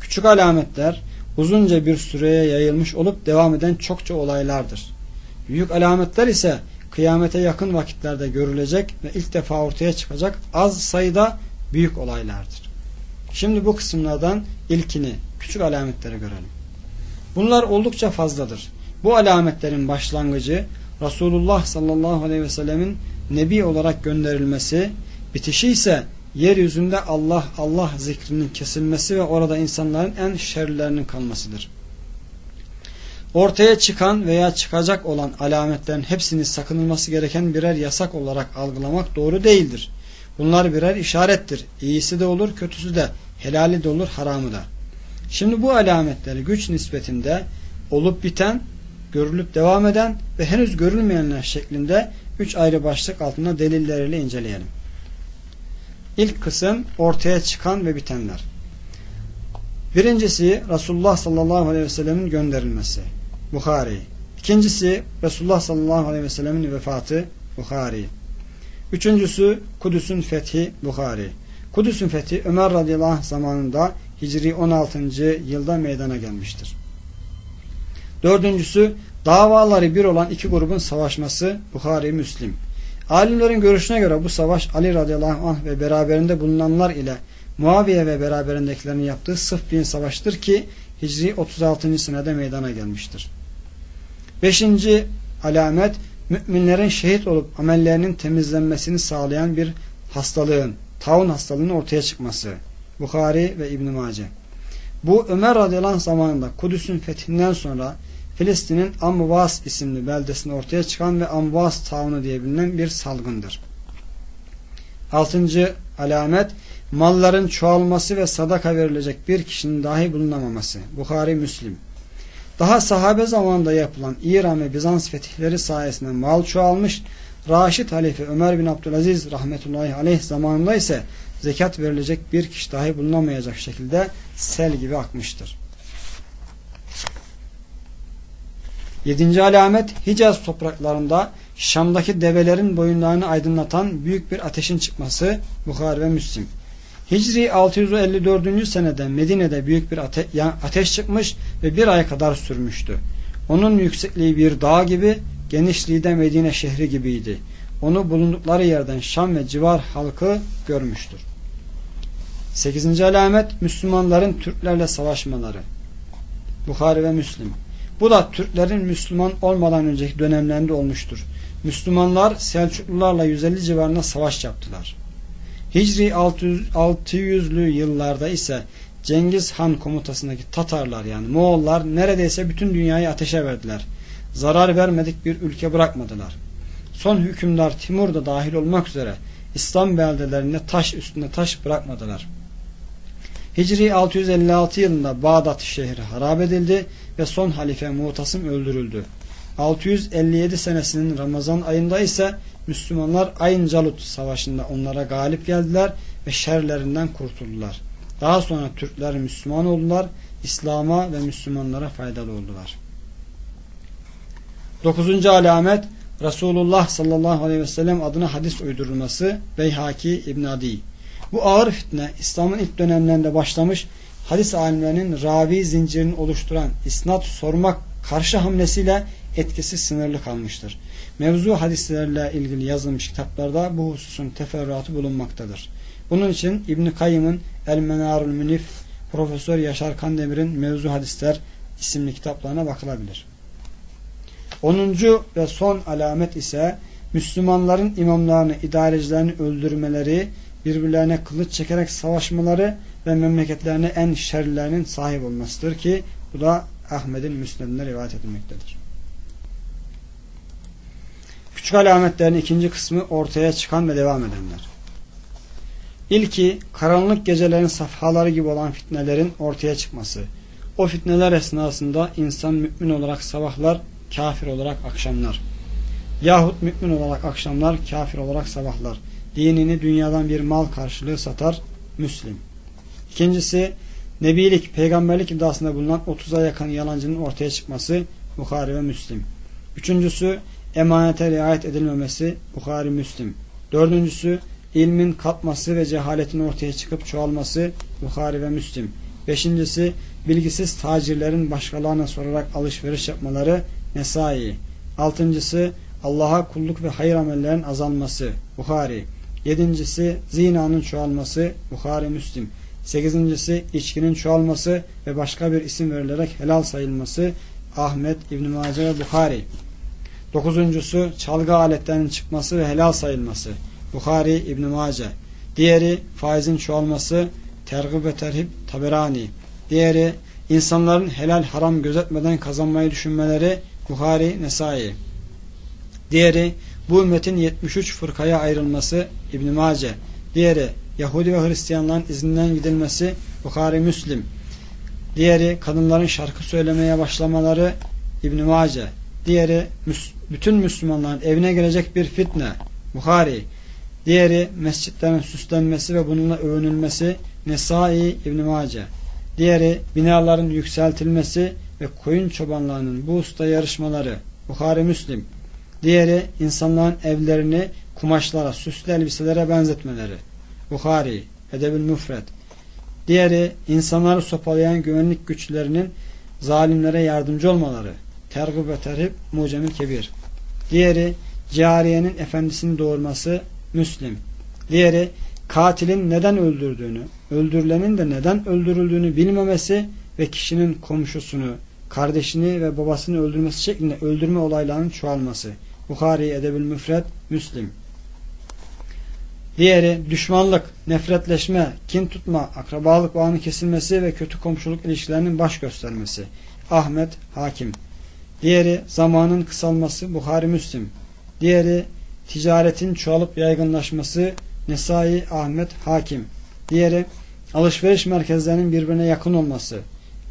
Küçük alametler uzunca bir süreye yayılmış olup devam eden çokça olaylardır. Büyük alametler ise kıyamete yakın vakitlerde görülecek ve ilk defa ortaya çıkacak az sayıda büyük olaylardır. Şimdi bu kısımlardan ilkini, küçük alametleri görelim. Bunlar oldukça fazladır. Bu alametlerin başlangıcı Resulullah sallallahu aleyhi ve sellemin Nebi olarak gönderilmesi, bitişi ise yeryüzünde Allah Allah zikrinin kesilmesi ve orada insanların en şerlerinin kalmasıdır. Ortaya çıkan veya çıkacak olan alametlerin hepsini sakınılması gereken birer yasak olarak algılamak doğru değildir. Bunlar birer işarettir. İyisi de olur, kötüsü de, helali de olur, haramı da. Şimdi bu alametleri güç nispetinde olup biten, görülüp devam eden ve henüz görülmeyenler şeklinde üç ayrı başlık altında delilleriyle inceleyelim. İlk kısım ortaya çıkan ve bitenler. Birincisi Resulullah sallallahu aleyhi ve sellemin gönderilmesi. Bukhari. İkincisi Resulullah sallallahu aleyhi ve sellemin vefatı. Bukhari. Üçüncüsü Kudüs'ün fethi. Bukhari. Kudüs'ün fethi Ömer radıyallahu anh zamanında Hicri 16. yılda meydana gelmiştir. Dördüncüsü davaları bir olan iki grubun savaşması Bukhari Müslim. Alimlerin görüşüne göre bu savaş Ali radıyallahu anh ve beraberinde bulunanlar ile Muaviye ve beraberindekilerin yaptığı Sıffin savaştır ki Hicri 36. senede meydana gelmiştir. Beşinci alamet müminlerin şehit olup amellerinin temizlenmesini sağlayan bir hastalığın, taun hastalığının ortaya çıkması. Bukhari ve İbn Mace. Bu Ömer radıyallahu zamanında Kudüs'ün fethinden sonra Filistin'in Amvas isimli beldesinde ortaya çıkan ve Amvas taunu diye bilinen bir salgındır. Altıncı alamet malların çoğalması ve sadaka verilecek bir kişinin dahi bulunamaması. Bukhari Müslim. Daha sahabe zamanında yapılan İran ve Bizans fetihleri sayesinde mal çoğalmış. Raşid Halife Ömer bin Abdülaziz rahmetullahi aleyh zamanında ise zekat verilecek bir kişi dahi bulunamayacak şekilde sel gibi akmıştır. Yedinci alamet Hicaz topraklarında Şam'daki develerin boyunlarını aydınlatan büyük bir ateşin çıkması Bukhari ve Müslim. Hicri 654. senede Medine'de büyük bir ate ateş çıkmış ve bir ay kadar sürmüştü. Onun yüksekliği bir dağ gibi, genişliği de Medine şehri gibiydi. Onu bulundukları yerden Şam ve civar halkı görmüştür. 8. alamet Müslümanların Türklerle savaşmaları. Bukhari ve Müslim. Bu da Türklerin Müslüman olmadan önceki dönemlerinde olmuştur. Müslümanlar Selçuklularla 150 civarında savaş yaptılar. Hicri 600'lü yıllarda ise Cengiz Han komutasındaki Tatarlar yani Moğollar neredeyse bütün dünyayı ateşe verdiler. Zarar vermedik bir ülke bırakmadılar. Son hükümdar Timur da dahil olmak üzere İslam beldelerinde taş üstünde taş bırakmadılar. Hicri 656 yılında Bağdat şehri harap edildi ve son halife Mutasım öldürüldü. 657 senesinin Ramazan ayında ise Müslümanlar Ayn Calut savaşında onlara galip geldiler ve şerlerinden kurtuldular. Daha sonra Türkler Müslüman oldular, İslam'a ve Müslümanlara faydalı oldular. Dokuzuncu alamet Resulullah sallallahu aleyhi ve sellem adına hadis uydurulması Beyhaki İbn Adi. Bu ağır fitne İslam'ın ilk dönemlerinde başlamış hadis alimlerinin ravi zincirini oluşturan isnat sormak karşı hamlesiyle etkisi sınırlı kalmıştır. Mevzu hadislerle ilgili yazılmış kitaplarda bu hususun teferruatı bulunmaktadır. Bunun için İbn Kayyım'ın El Menarul Münif, Profesör Yaşar Kandemir'in Mevzu Hadisler isimli kitaplarına bakılabilir. Onuncu ve son alamet ise Müslümanların imamlarını, idarecilerini öldürmeleri, birbirlerine kılıç çekerek savaşmaları ve memleketlerine en şerlilerinin sahip olmasıdır ki bu da Ahmet'in müsnedinde rivayet edilmektedir. Küçük alametlerin ikinci kısmı ortaya çıkan ve devam edenler. İlki karanlık gecelerin safhaları gibi olan fitnelerin ortaya çıkması. O fitneler esnasında insan mümin olarak sabahlar, kafir olarak akşamlar. Yahut mümin olarak akşamlar, kafir olarak sabahlar. Dinini dünyadan bir mal karşılığı satar, Müslim. İkincisi, Nebilik, peygamberlik iddiasında bulunan 30'a yakın yalancının ortaya çıkması, Bukhari ve Müslim. Üçüncüsü, emanete riayet edilmemesi, Bukhari Müslim. Dördüncüsü, ilmin katması ve cehaletin ortaya çıkıp çoğalması, Bukhari ve Müslim. Beşincisi, bilgisiz tacirlerin başkalarına sorarak alışveriş yapmaları, Nesai. Altıncısı, Allah'a kulluk ve hayır amellerin azalması, Bukhari. Yedincisi, zinanın çoğalması, Bukhari Müslim. Sekizincisi, içkinin çoğalması ve başka bir isim verilerek helal sayılması, Ahmet, İbn-i Mace ve Bukhari. Dokuzuncusu, çalgı aletlerinin çıkması ve helal sayılması, Bukhari, İbn-i Mace. Diğeri, faizin çoğalması, tergib ve terhib, Taberani. Diğeri, insanların helal haram gözetmeden kazanmayı düşünmeleri, Bukhari, Nesai. Diğeri, bu ümmetin 73 fırkaya ayrılması, İbn-i Mace. Diğeri, Yahudi ve Hristiyanların izinden gidilmesi, Bukhari, Müslim. Diğeri, kadınların şarkı söylemeye başlamaları, İbn-i Mace. Diğeri, bütün Müslümanların evine gelecek bir fitne, Bukhari. Diğeri, mescitlerin süslenmesi ve bununla övünülmesi, Nesai, İbn-i Mace. Diğeri, binaların yükseltilmesi ve koyun çobanlarının bu usta yarışmaları, Bukhari, Müslim. Diğeri, insanların evlerini kumaşlara, süslü elbiselere benzetmeleri, Bukhari, Edebül Müfred. Diğeri, insanları sopalayan güvenlik güçlerinin zalimlere yardımcı olmaları, Tergib ve Terhib, Mucemil Kebir. Diğeri, cariyenin efendisini doğurması, Müslim. Diğeri, katilin neden öldürdüğünü, öldürülenin de neden öldürüldüğünü bilmemesi ve kişinin komşusunu, kardeşini ve babasını öldürmesi şeklinde öldürme olaylarının çoğalması. Bukhari, Edebül Müfred, Müslim. Diğeri düşmanlık, nefretleşme, kin tutma, akrabalık bağının kesilmesi ve kötü komşuluk ilişkilerinin baş göstermesi. Ahmet, Hakim. Diğeri zamanın kısalması, Bukhari, Müslim. Diğeri ticaretin çoğalıp yaygınlaşması, Nesai, Ahmet, Hakim. Diğeri alışveriş merkezlerinin birbirine yakın olması,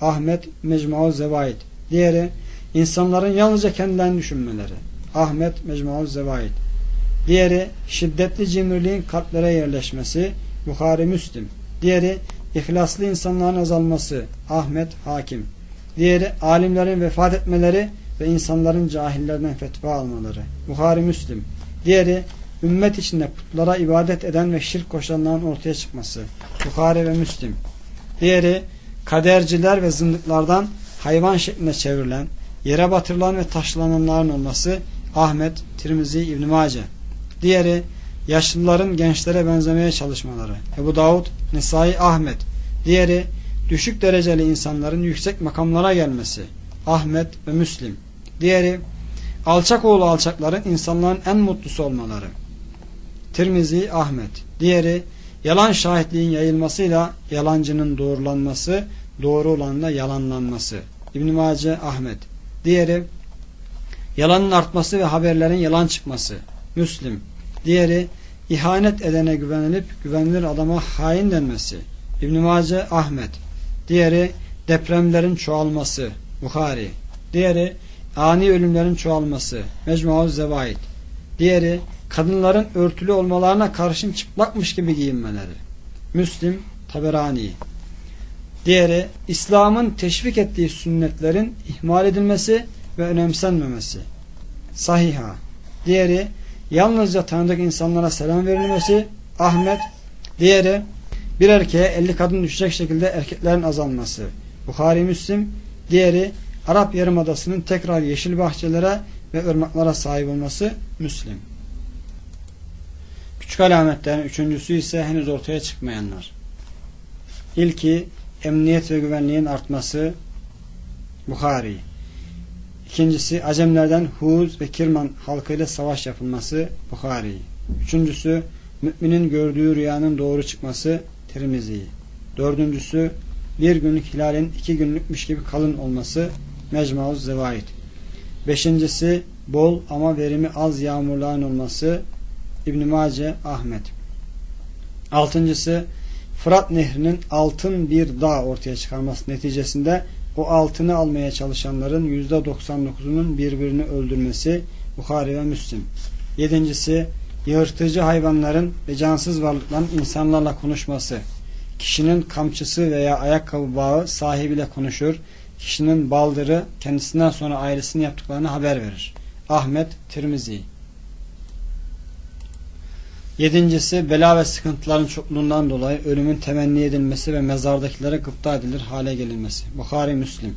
Ahmet, Mecmu'u Zevaid. Diğeri insanların yalnızca kendilerini düşünmeleri, Ahmet, Mecmu'u Zevaid. Diğeri şiddetli cimriliğin kalplere yerleşmesi, Bukhari Müslim. Diğeri ihlaslı insanların azalması, Ahmet Hakim. Diğeri alimlerin vefat etmeleri ve insanların cahillerden fetva almaları, Bukhari Müslim. Diğeri ümmet içinde putlara ibadet eden ve şirk koşanların ortaya çıkması, Bukhari ve Müslim. Diğeri kaderciler ve zındıklardan hayvan şeklinde çevrilen, yere batırılan ve taşlananların olması, Ahmet, Tirmizi, İbn Mace. Diğeri yaşlıların gençlere benzemeye çalışmaları. Ebu Davud, Nesai, Ahmet. Diğeri düşük dereceli insanların yüksek makamlara gelmesi. Ahmet ve Müslim. Diğeri alçak oğlu alçakların insanların en mutlusu olmaları. Tirmizi, Ahmet. Diğeri yalan şahitliğin yayılmasıyla yalancının doğrulanması, doğru olanla yalanlanması. İbn Mace, Ahmet. Diğeri yalanın artması ve haberlerin yalan çıkması. Müslim. Diğeri ihanet edene güvenilip güvenilir adama hain denmesi. İbn Mace Ahmet. Diğeri depremlerin çoğalması Bukhari. Diğeri ani ölümlerin çoğalması Mecmuaz Zevaid. Diğeri kadınların örtülü olmalarına karşın çıplakmış gibi giyinmeleri. Müslim Taberani. Diğeri İslam'ın teşvik ettiği sünnetlerin ihmal edilmesi ve önemsenmemesi. Sahiha. Diğeri yalnızca tanıdık insanlara selam verilmesi. Ahmet. Diğeri bir erkeğe 50 kadın düşecek şekilde erkeklerin azalması. Bukhari Müslim. Diğeri Arap Yarımadası'nın tekrar yeşil bahçelere ve ırmaklara sahip olması Müslim. Küçük alametlerin üçüncüsü ise henüz ortaya çıkmayanlar. İlki emniyet ve güvenliğin artması Bukhari. İkincisi Acemlerden Huz ve Kirman halkıyla savaş yapılması Bukhari. Üçüncüsü müminin gördüğü rüyanın doğru çıkması Tirmizi. Dördüncüsü bir günlük hilalin iki günlükmüş gibi kalın olması Mecmuaz Zevaid. Beşincisi bol ama verimi az yağmurların olması İbn Mace Ahmet. Altıncısı Fırat Nehri'nin altın bir dağ ortaya çıkarması neticesinde o altını almaya çalışanların yüzde 99'unun birbirini öldürmesi Bukhari ve Müslim. Yedincisi yırtıcı hayvanların ve cansız varlıkların insanlarla konuşması. Kişinin kamçısı veya ayakkabı bağı sahibiyle konuşur. Kişinin baldırı kendisinden sonra ailesinin yaptıklarını haber verir. Ahmet Tirmizi Yedincisi bela ve sıkıntıların çokluğundan dolayı ölümün temenni edilmesi ve mezardakilere gıpta edilir hale gelinmesi. Bukhari Müslim.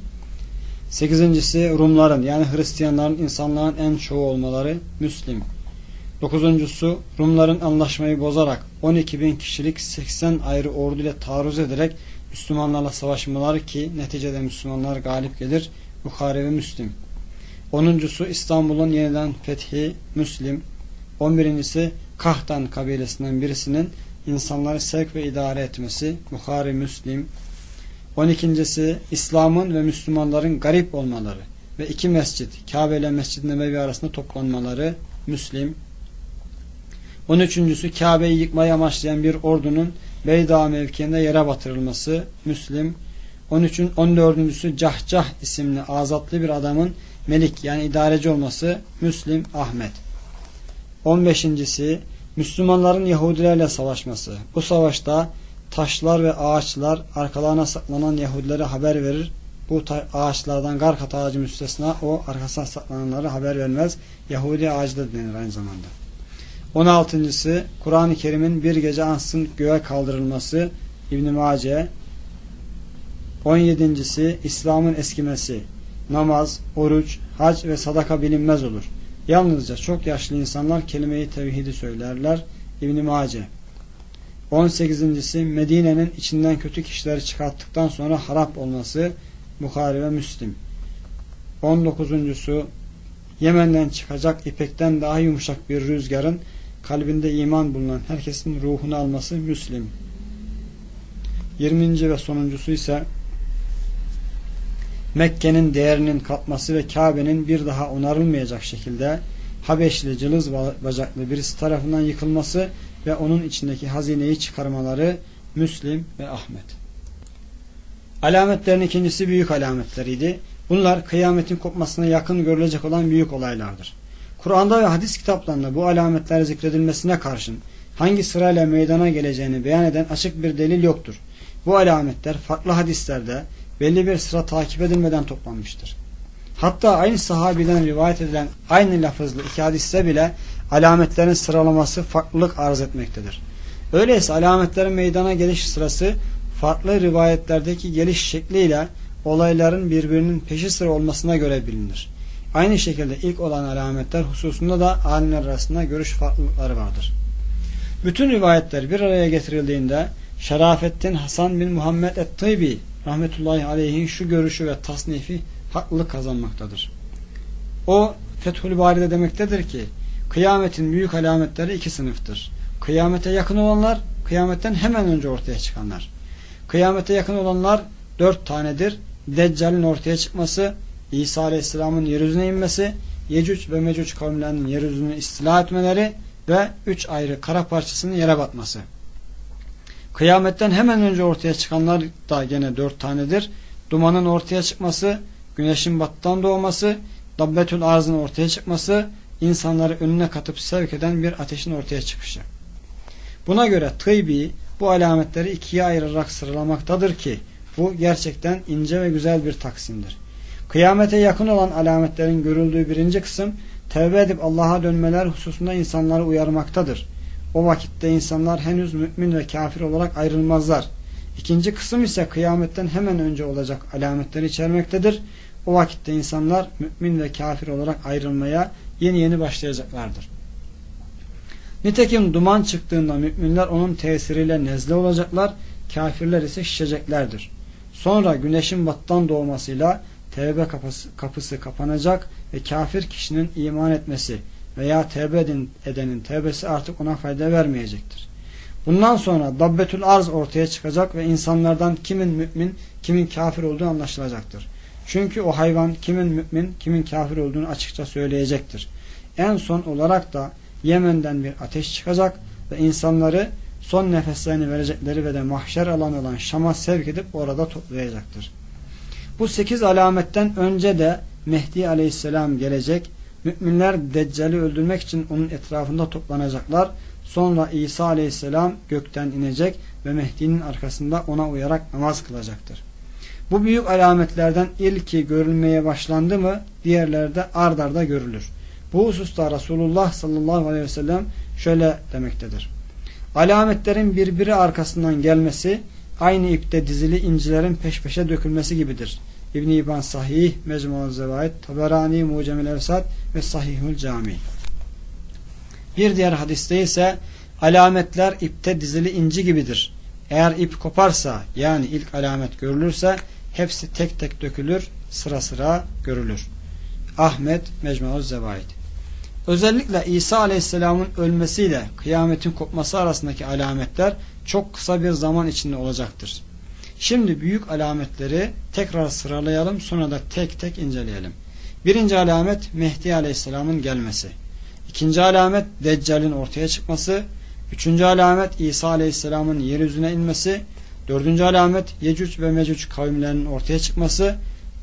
Sekizincisi Rumların yani Hristiyanların insanların en çoğu olmaları Müslim. Dokuzuncusu Rumların anlaşmayı bozarak 12 bin kişilik 80 ayrı ordu ile taarruz ederek Müslümanlarla savaşmaları ki neticede Müslümanlar galip gelir Bukhari ve Müslim. Onuncusu İstanbul'un yeniden fethi Müslim. On birincisi Kahtan kabilesinden birisinin insanları sevk ve idare etmesi Bukhari Müslim 12. İslam'ın ve Müslümanların garip olmaları ve iki mescit Kabe ile Mescid-i Nebevi arasında toplanmaları Müslim 13. Kabe'yi yıkmaya amaçlayan bir ordunun Beyda mevkiinde yere batırılması Müslim 13. 14. Cahcah isimli azatlı bir adamın melik yani idareci olması Müslim Ahmet 15.si Müslümanların Yahudilerle savaşması. Bu savaşta taşlar ve ağaçlar arkalarına saklanan Yahudilere haber verir. Bu ağaçlardan garkat ağacı müstesna o arkasına saklananları haber vermez. Yahudi ağacı da denir aynı zamanda. 16.sı Kur'an-ı Kerim'in bir gece ansın göğe kaldırılması İbn-i Mace 17.si İslam'ın eskimesi namaz, oruç, hac ve sadaka bilinmez olur. Yalnızca çok yaşlı insanlar kelime-i tevhidi söylerler. İbn-i Mace 18.si Medine'nin içinden kötü kişileri çıkarttıktan sonra harap olması Bukhari ve Müslim 19.su Yemen'den çıkacak ipekten daha yumuşak bir rüzgarın kalbinde iman bulunan herkesin ruhunu alması Müslim 20. ve sonuncusu ise Mekke'nin değerinin katması ve Kabe'nin bir daha onarılmayacak şekilde Habeşli cılız bacaklı birisi tarafından yıkılması ve onun içindeki hazineyi çıkarmaları Müslim ve Ahmet. Alametlerin ikincisi büyük alametleriydi. Bunlar kıyametin kopmasına yakın görülecek olan büyük olaylardır. Kur'an'da ve hadis kitaplarında bu alametler zikredilmesine karşın hangi sırayla meydana geleceğini beyan eden açık bir delil yoktur. Bu alametler farklı hadislerde belli bir sıra takip edilmeden toplanmıştır. Hatta aynı sahabiden rivayet edilen aynı lafızlı iki hadiste bile alametlerin sıralaması farklılık arz etmektedir. Öyleyse alametlerin meydana geliş sırası farklı rivayetlerdeki geliş şekliyle olayların birbirinin peşi sıra olmasına göre bilinir. Aynı şekilde ilk olan alametler hususunda da alimler arasında görüş farklılıkları vardır. Bütün rivayetler bir araya getirildiğinde Şerafettin Hasan bin Muhammed et-Taybi rahmetullahi aleyhin şu görüşü ve tasnifi haklılık kazanmaktadır. O Fethül Bari'de demektedir ki kıyametin büyük alametleri iki sınıftır. Kıyamete yakın olanlar, kıyametten hemen önce ortaya çıkanlar. Kıyamete yakın olanlar dört tanedir. Deccal'in ortaya çıkması, İsa Aleyhisselam'ın yeryüzüne inmesi, Yecüc ve Mecüc kavimlerinin yeryüzünü istila etmeleri ve üç ayrı kara parçasının yere batması. Kıyametten hemen önce ortaya çıkanlar da gene dört tanedir. Dumanın ortaya çıkması, güneşin battan doğması, dabbetül arzın ortaya çıkması, insanları önüne katıp sevk eden bir ateşin ortaya çıkışı. Buna göre tıbbi bu alametleri ikiye ayırarak sıralamaktadır ki bu gerçekten ince ve güzel bir taksimdir. Kıyamete yakın olan alametlerin görüldüğü birinci kısım tevbe edip Allah'a dönmeler hususunda insanları uyarmaktadır. O vakitte insanlar henüz mümin ve kafir olarak ayrılmazlar. İkinci kısım ise kıyametten hemen önce olacak alametleri içermektedir. O vakitte insanlar mümin ve kafir olarak ayrılmaya yeni yeni başlayacaklardır. Nitekim duman çıktığında müminler onun tesiriyle nezle olacaklar, kafirler ise şişeceklerdir. Sonra güneşin battan doğmasıyla tevbe kapısı, kapanacak ve kafir kişinin iman etmesi veya tevbe edenin tevbesi artık ona fayda vermeyecektir. Bundan sonra dabbetül arz ortaya çıkacak ve insanlardan kimin mümin, kimin kafir olduğu anlaşılacaktır. Çünkü o hayvan kimin mümin, kimin kafir olduğunu açıkça söyleyecektir. En son olarak da Yemen'den bir ateş çıkacak ve insanları son nefeslerini verecekleri ve de mahşer alanı olan Şam'a sevk edip orada toplayacaktır. Bu sekiz alametten önce de Mehdi aleyhisselam gelecek. Müminler Deccal'i öldürmek için onun etrafında toplanacaklar. Sonra İsa aleyhisselam gökten inecek ve Mehdi'nin arkasında ona uyarak namaz kılacaktır. Bu büyük alametlerden ilki görülmeye başlandı mı diğerleri de ard arda görülür. Bu hususta Resulullah sallallahu aleyhi ve sellem şöyle demektedir. Alametlerin birbiri arkasından gelmesi aynı ipte dizili incilerin peş peşe dökülmesi gibidir. İbn İbn Sahih, Mecmu'l Zevaid, Taberani Mucemül Evsat ve Sahihül Cami. Bir diğer hadiste ise alametler ipte dizili inci gibidir. Eğer ip koparsa yani ilk alamet görülürse hepsi tek tek dökülür, sıra sıra görülür. Ahmet Mecmu'l Zevaid Özellikle İsa Aleyhisselam'ın ölmesiyle kıyametin kopması arasındaki alametler çok kısa bir zaman içinde olacaktır. Şimdi büyük alametleri tekrar sıralayalım sonra da tek tek inceleyelim. Birinci alamet Mehdi Aleyhisselam'ın gelmesi. İkinci alamet Deccal'in ortaya çıkması. Üçüncü alamet İsa Aleyhisselam'ın yeryüzüne inmesi. Dördüncü alamet Yecüc ve Mecüc kavimlerinin ortaya çıkması.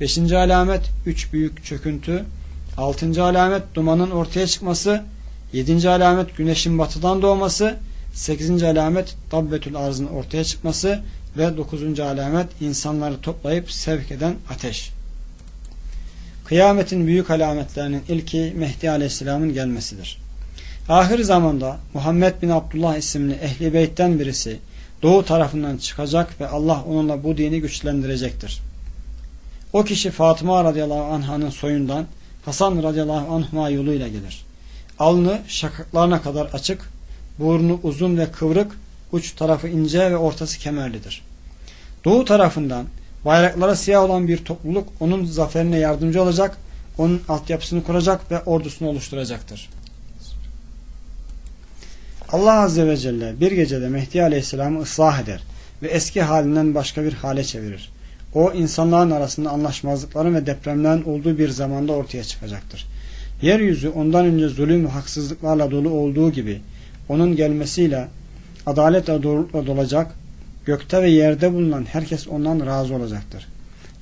Beşinci alamet üç büyük çöküntü. Altıncı alamet dumanın ortaya çıkması. Yedinci alamet güneşin batıdan doğması. Sekizinci alamet dabbetül arzın ortaya çıkması. Ve dokuzuncu alamet insanları toplayıp sevk eden ateş. Kıyametin büyük alametlerinin ilki Mehdi Aleyhisselam'ın gelmesidir. Ahir zamanda Muhammed bin Abdullah isimli ehli beytten birisi doğu tarafından çıkacak ve Allah onunla bu dini güçlendirecektir. O kişi Fatıma radıyallahu anh'ın soyundan Hasan radıyallahu anhuma yoluyla gelir. Alnı şakaklarına kadar açık, burnu uzun ve kıvrık, uç tarafı ince ve ortası kemerlidir. Doğu tarafından bayraklara siyah olan bir topluluk onun zaferine yardımcı olacak, onun altyapısını kuracak ve ordusunu oluşturacaktır. Allah Azze ve Celle bir gecede Mehdi Aleyhisselam'ı ıslah eder ve eski halinden başka bir hale çevirir. O insanların arasında anlaşmazlıkların ve depremlerin olduğu bir zamanda ortaya çıkacaktır. Yeryüzü ondan önce zulüm haksızlıklarla dolu olduğu gibi onun gelmesiyle adalet ve doğrulukla dolacak, gökte ve yerde bulunan herkes ondan razı olacaktır.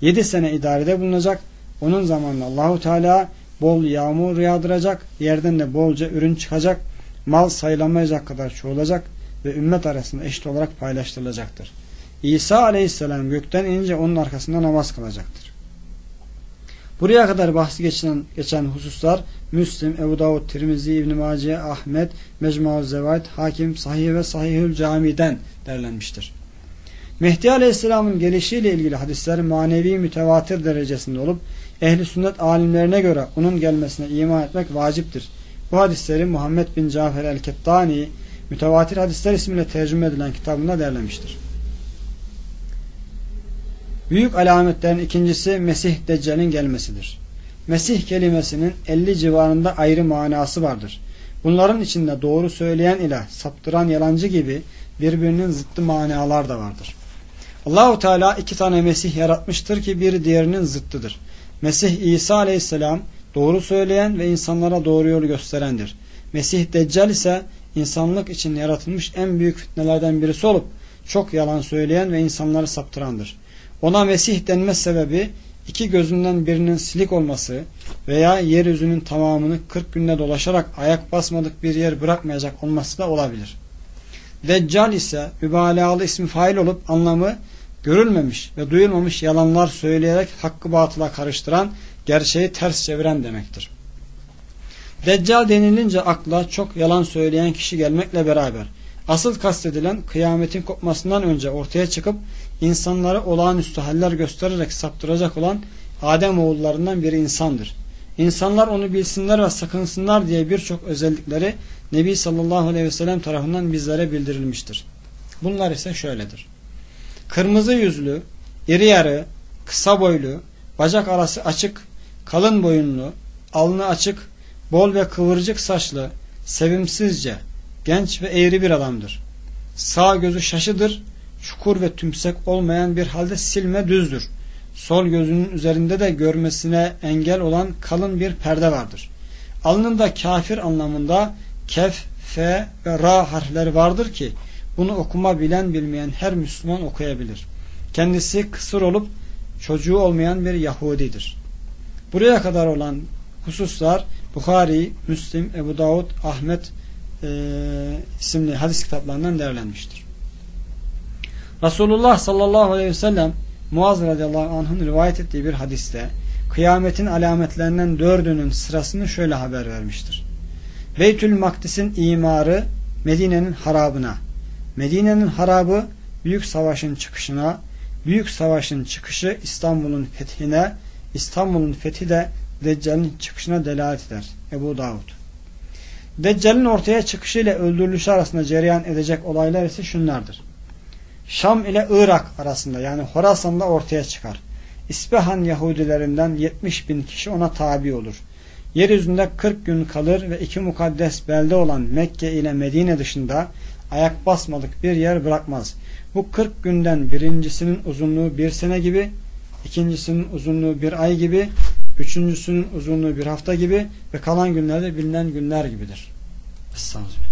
Yedi sene idarede bulunacak, onun zamanında Allahu Teala bol yağmur yağdıracak, yerden de bolca ürün çıkacak, mal sayılamayacak kadar çoğalacak ve ümmet arasında eşit olarak paylaştırılacaktır. İsa aleyhisselam gökten inince onun arkasında namaz kılacaktır. Buraya kadar bahsi geçen, geçen hususlar Müslim, Ebu Davud, Tirmizi, İbn-i Maciye, Ahmet, Mecmu Zevaid, Hakim, Sahih ve Sahihül Cami'den derlenmiştir. Mehdi Aleyhisselam'ın gelişiyle ilgili hadisler manevi mütevatir derecesinde olup ehli sünnet alimlerine göre onun gelmesine iman etmek vaciptir. Bu hadisleri Muhammed bin Cafer el-Kettani Mütevatir Hadisler ismiyle tercüme edilen kitabında derlemiştir. Büyük alametlerin ikincisi Mesih Deccal'in gelmesidir. Mesih kelimesinin 50 civarında ayrı manası vardır. Bunların içinde doğru söyleyen ile saptıran yalancı gibi birbirinin zıttı manalar da vardır. Allahu Teala iki tane Mesih yaratmıştır ki biri diğerinin zıttıdır. Mesih İsa Aleyhisselam doğru söyleyen ve insanlara doğru yolu gösterendir. Mesih Deccal ise insanlık için yaratılmış en büyük fitnelerden birisi olup çok yalan söyleyen ve insanları saptırandır. Ona Mesih denme sebebi iki gözünden birinin silik olması veya yeryüzünün tamamını 40 günde dolaşarak ayak basmadık bir yer bırakmayacak olması da olabilir. Deccal ise mübalağalı ismi fail olup anlamı görülmemiş ve duyulmamış yalanlar söyleyerek hakkı batıla karıştıran, gerçeği ters çeviren demektir. Deccal denilince akla çok yalan söyleyen kişi gelmekle beraber asıl kastedilen kıyametin kopmasından önce ortaya çıkıp insanları olağanüstü haller göstererek saptıracak olan Adem oğullarından bir insandır. İnsanlar onu bilsinler ve sakınsınlar diye birçok özellikleri Nebi sallallahu aleyhi ve sellem tarafından bizlere bildirilmiştir. Bunlar ise şöyledir. Kırmızı yüzlü, iri yarı, kısa boylu, bacak arası açık, kalın boyunlu, alnı açık, bol ve kıvırcık saçlı, sevimsizce, genç ve eğri bir adamdır. Sağ gözü şaşıdır, çukur ve tümsek olmayan bir halde silme düzdür. Sol gözünün üzerinde de görmesine engel olan kalın bir perde vardır. Alnında kafir anlamında kef, fe ve ra harfleri vardır ki bunu okuma bilen bilmeyen her Müslüman okuyabilir. Kendisi kısır olup çocuğu olmayan bir Yahudidir. Buraya kadar olan hususlar Bukhari, Müslim, Ebu Davud, Ahmet e, isimli hadis kitaplarından değerlenmiştir. Resulullah sallallahu aleyhi ve sellem Muaz radıyallahu anh'ın rivayet ettiği bir hadiste kıyametin alametlerinden dördünün sırasını şöyle haber vermiştir. Beytül Makdis'in imarı Medine'nin harabına, Medine'nin harabı Büyük Savaş'ın çıkışına, Büyük Savaş'ın çıkışı İstanbul'un fethine, İstanbul'un fethi de Deccal'in çıkışına delalet eder. Ebu Davud. Deccal'in ortaya çıkışı ile öldürülüşü arasında cereyan edecek olaylar ise şunlardır. Şam ile Irak arasında yani Horasan'da ortaya çıkar. İspahan Yahudilerinden 70 bin kişi ona tabi olur. Yeryüzünde 40 gün kalır ve iki mukaddes belde olan Mekke ile Medine dışında ayak basmadık bir yer bırakmaz. Bu 40 günden birincisinin uzunluğu bir sene gibi, ikincisinin uzunluğu bir ay gibi, üçüncüsünün uzunluğu bir hafta gibi ve kalan günlerde bilinen günler gibidir. Estağfurullah.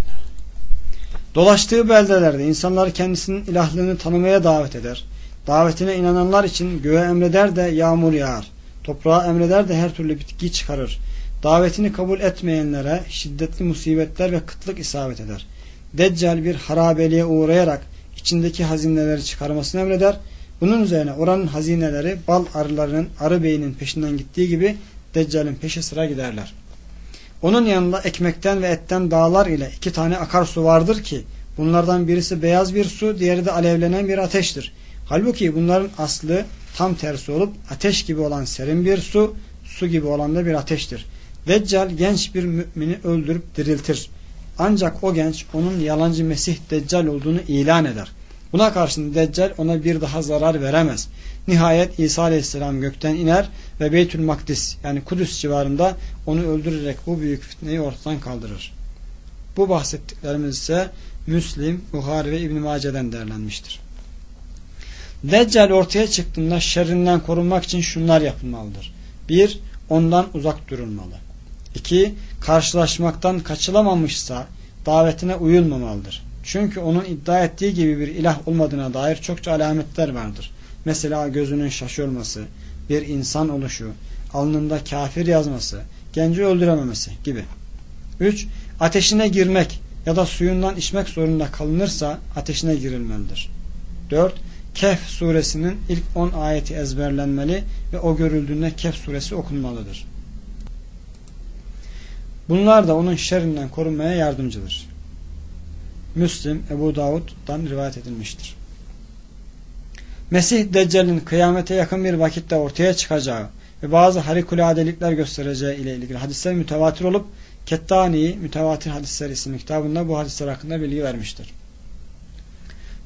Dolaştığı beldelerde insanlar kendisinin ilahlığını tanımaya davet eder. Davetine inananlar için göğe emreder de yağmur yağar. Toprağa emreder de her türlü bitki çıkarır. Davetini kabul etmeyenlere şiddetli musibetler ve kıtlık isabet eder. Deccal bir harabeliğe uğrayarak içindeki hazineleri çıkarmasını emreder. Bunun üzerine oranın hazineleri bal arılarının arı beyinin peşinden gittiği gibi Deccal'in peşi sıra giderler. Onun yanında ekmekten ve etten dağlar ile iki tane akarsu vardır ki bunlardan birisi beyaz bir su, diğeri de alevlenen bir ateştir. Halbuki bunların aslı tam tersi olup ateş gibi olan serin bir su, su gibi olan da bir ateştir. Deccal genç bir mümini öldürüp diriltir. Ancak o genç onun yalancı Mesih Deccal olduğunu ilan eder. Buna karşın Deccal ona bir daha zarar veremez. Nihayet İsa Aleyhisselam gökten iner ve Beytül Makdis yani Kudüs civarında onu öldürerek bu büyük fitneyi ortadan kaldırır. Bu bahsettiklerimiz ise Müslim, Buhari ve İbn-i Mace'den değerlenmiştir. Deccal ortaya çıktığında şerrinden korunmak için şunlar yapılmalıdır. 1. Ondan uzak durulmalı. 2. Karşılaşmaktan kaçılamamışsa davetine uyulmamalıdır. Çünkü onun iddia ettiği gibi bir ilah olmadığına dair çokça alametler vardır. Mesela gözünün şaşırması, bir insan oluşu, alnında kafir yazması, genci öldürememesi gibi. 3. Ateşine girmek ya da suyundan içmek zorunda kalınırsa ateşine girilmelidir. 4. Kehf suresinin ilk 10 ayeti ezberlenmeli ve o görüldüğünde Kehf suresi okunmalıdır. Bunlar da onun şerrinden korunmaya yardımcıdır. Müslim Ebu Davud'dan rivayet edilmiştir. Mesih Deccal'in kıyamete yakın bir vakitte ortaya çıkacağı ve bazı harikuladelikler göstereceği ile ilgili hadisler mütevatir olup Kettani Mütevatir Hadisler isimli kitabında bu hadisler hakkında bilgi vermiştir.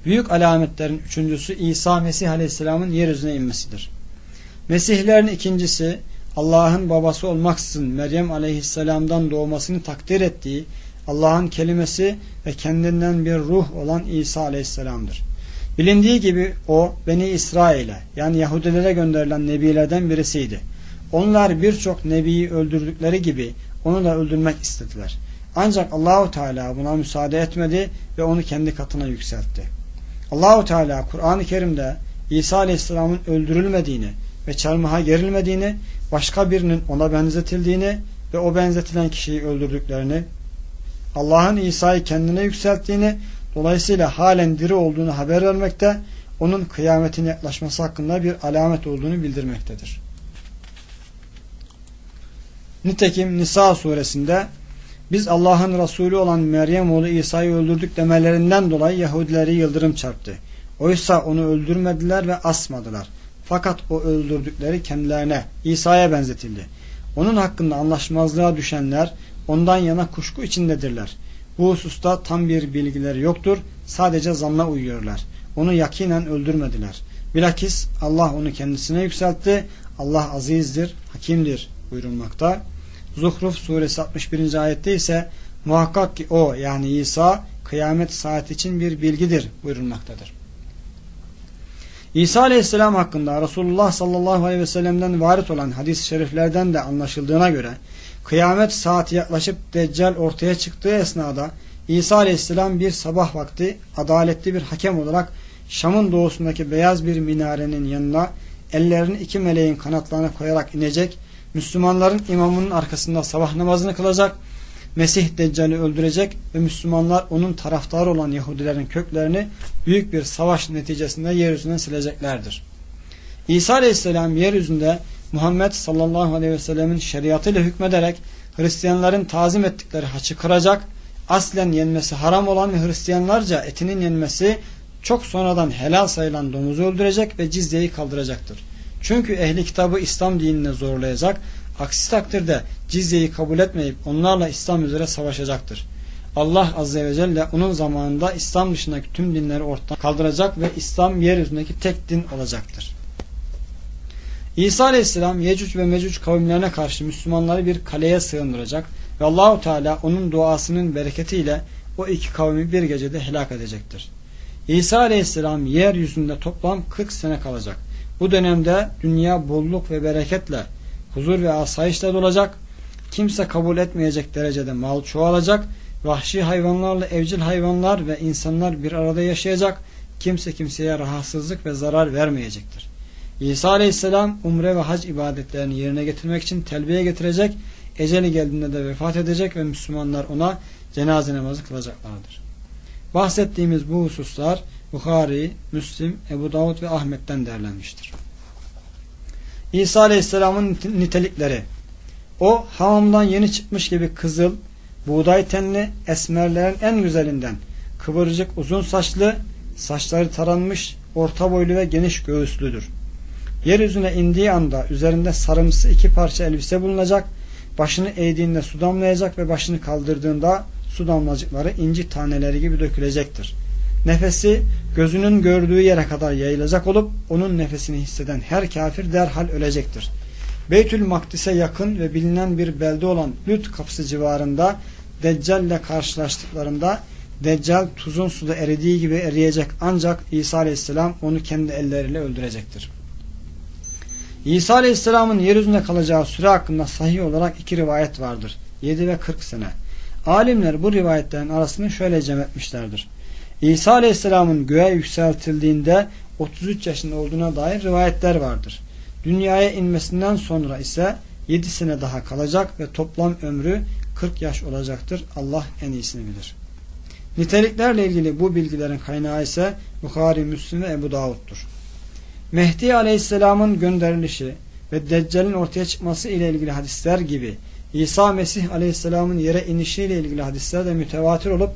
Büyük alametlerin üçüncüsü İsa Mesih Aleyhisselam'ın yeryüzüne inmesidir. Mesihlerin ikincisi Allah'ın babası olmaksızın Meryem Aleyhisselam'dan doğmasını takdir ettiği Allah'ın kelimesi ve kendinden bir ruh olan İsa Aleyhisselam'dır. Bilindiği gibi o Beni İsrail'e yani Yahudilere gönderilen nebilerden birisiydi. Onlar birçok nebiyi öldürdükleri gibi onu da öldürmek istediler. Ancak Allahu Teala buna müsaade etmedi ve onu kendi katına yükseltti. Allahu Teala Kur'an-ı Kerim'de İsa Aleyhisselam'ın öldürülmediğini ve çarmıha gerilmediğini, başka birinin ona benzetildiğini ve o benzetilen kişiyi öldürdüklerini, Allah'ın İsa'yı kendine yükselttiğini, dolayısıyla halen diri olduğunu haber vermekte, onun kıyametin yaklaşması hakkında bir alamet olduğunu bildirmektedir. Nitekim Nisa suresinde biz Allah'ın Resulü olan Meryem oğlu İsa'yı öldürdük demelerinden dolayı Yahudileri yıldırım çarptı. Oysa onu öldürmediler ve asmadılar. Fakat o öldürdükleri kendilerine İsa'ya benzetildi. Onun hakkında anlaşmazlığa düşenler ondan yana kuşku içindedirler. Bu hususta tam bir bilgileri yoktur. Sadece zanna uyuyorlar. Onu yakinen öldürmediler. Bilakis Allah onu kendisine yükseltti. Allah azizdir, hakimdir buyurulmakta. Zuhruf suresi 61. ayette ise muhakkak ki o yani İsa kıyamet saat için bir bilgidir buyurulmaktadır. İsa aleyhisselam hakkında Resulullah sallallahu aleyhi ve sellem'den varit olan hadis-i şeriflerden de anlaşıldığına göre kıyamet saati yaklaşıp Deccal ortaya çıktığı esnada İsa aleyhisselam bir sabah vakti adaletli bir hakem olarak Şam'ın doğusundaki beyaz bir minarenin yanına ellerini iki meleğin kanatlarına koyarak inecek Müslümanların imamının arkasında sabah namazını kılacak, Mesih Deccal'i öldürecek ve Müslümanlar onun taraftarı olan Yahudilerin köklerini büyük bir savaş neticesinde yeryüzünden sileceklerdir. İsa Aleyhisselam yeryüzünde Muhammed sallallahu aleyhi ve sellemin şeriatıyla hükmederek Hristiyanların tazim ettikleri haçı kıracak, aslen yenmesi haram olan ve Hristiyanlarca etinin yenmesi çok sonradan helal sayılan domuzu öldürecek ve cizyeyi kaldıracaktır. Çünkü ehli kitabı İslam dinine zorlayacak. Aksi takdirde cizyeyi kabul etmeyip onlarla İslam üzere savaşacaktır. Allah Azze ve Celle onun zamanında İslam dışındaki tüm dinleri ortadan kaldıracak ve İslam yeryüzündeki tek din olacaktır. İsa Aleyhisselam Yecüc ve Mecüc kavimlerine karşı Müslümanları bir kaleye sığındıracak ve Allahu Teala onun duasının bereketiyle o iki kavmi bir gecede helak edecektir. İsa Aleyhisselam yeryüzünde toplam 40 sene kalacak. Bu dönemde dünya bolluk ve bereketle, huzur ve asayişle dolacak. Kimse kabul etmeyecek derecede mal çoğalacak. Vahşi hayvanlarla evcil hayvanlar ve insanlar bir arada yaşayacak. Kimse kimseye rahatsızlık ve zarar vermeyecektir. İsa Aleyhisselam umre ve hac ibadetlerini yerine getirmek için telbiye getirecek. Eceli geldiğinde de vefat edecek ve Müslümanlar ona cenaze namazı kılacaklardır. Bahsettiğimiz bu hususlar Bukhari, Müslim, Ebu Davud ve Ahmet'ten derlenmiştir. İsa Aleyhisselam'ın nitelikleri O hamamdan yeni çıkmış gibi kızıl, buğday tenli, esmerlerin en güzelinden, kıvırcık uzun saçlı, saçları taranmış, orta boylu ve geniş göğüslüdür. Yeryüzüne indiği anda üzerinde sarımsı iki parça elbise bulunacak, başını eğdiğinde su damlayacak ve başını kaldırdığında su damlacıkları inci taneleri gibi dökülecektir. Nefesi gözünün gördüğü yere kadar yayılacak olup onun nefesini hisseden her kafir derhal ölecektir. Beytül Makdis'e yakın ve bilinen bir belde olan Lüt kapısı civarında Deccal ile karşılaştıklarında Deccal tuzun suda eridiği gibi eriyecek ancak İsa Aleyhisselam onu kendi elleriyle öldürecektir. İsa Aleyhisselam'ın yeryüzünde kalacağı süre hakkında sahih olarak iki rivayet vardır. 7 ve 40 sene. Alimler bu rivayetlerin arasını şöyle cem etmişlerdir. İsa Aleyhisselam'ın göğe yükseltildiğinde 33 yaşında olduğuna dair rivayetler vardır. Dünyaya inmesinden sonra ise 7 sene daha kalacak ve toplam ömrü 40 yaş olacaktır. Allah en iyisini bilir. Niteliklerle ilgili bu bilgilerin kaynağı ise Bukhari, Müslim ve Ebu Davud'dur. Mehdi Aleyhisselam'ın gönderilişi ve Deccal'in ortaya çıkması ile ilgili hadisler gibi İsa Mesih Aleyhisselam'ın yere inişiyle ilgili hadisler de mütevatir olup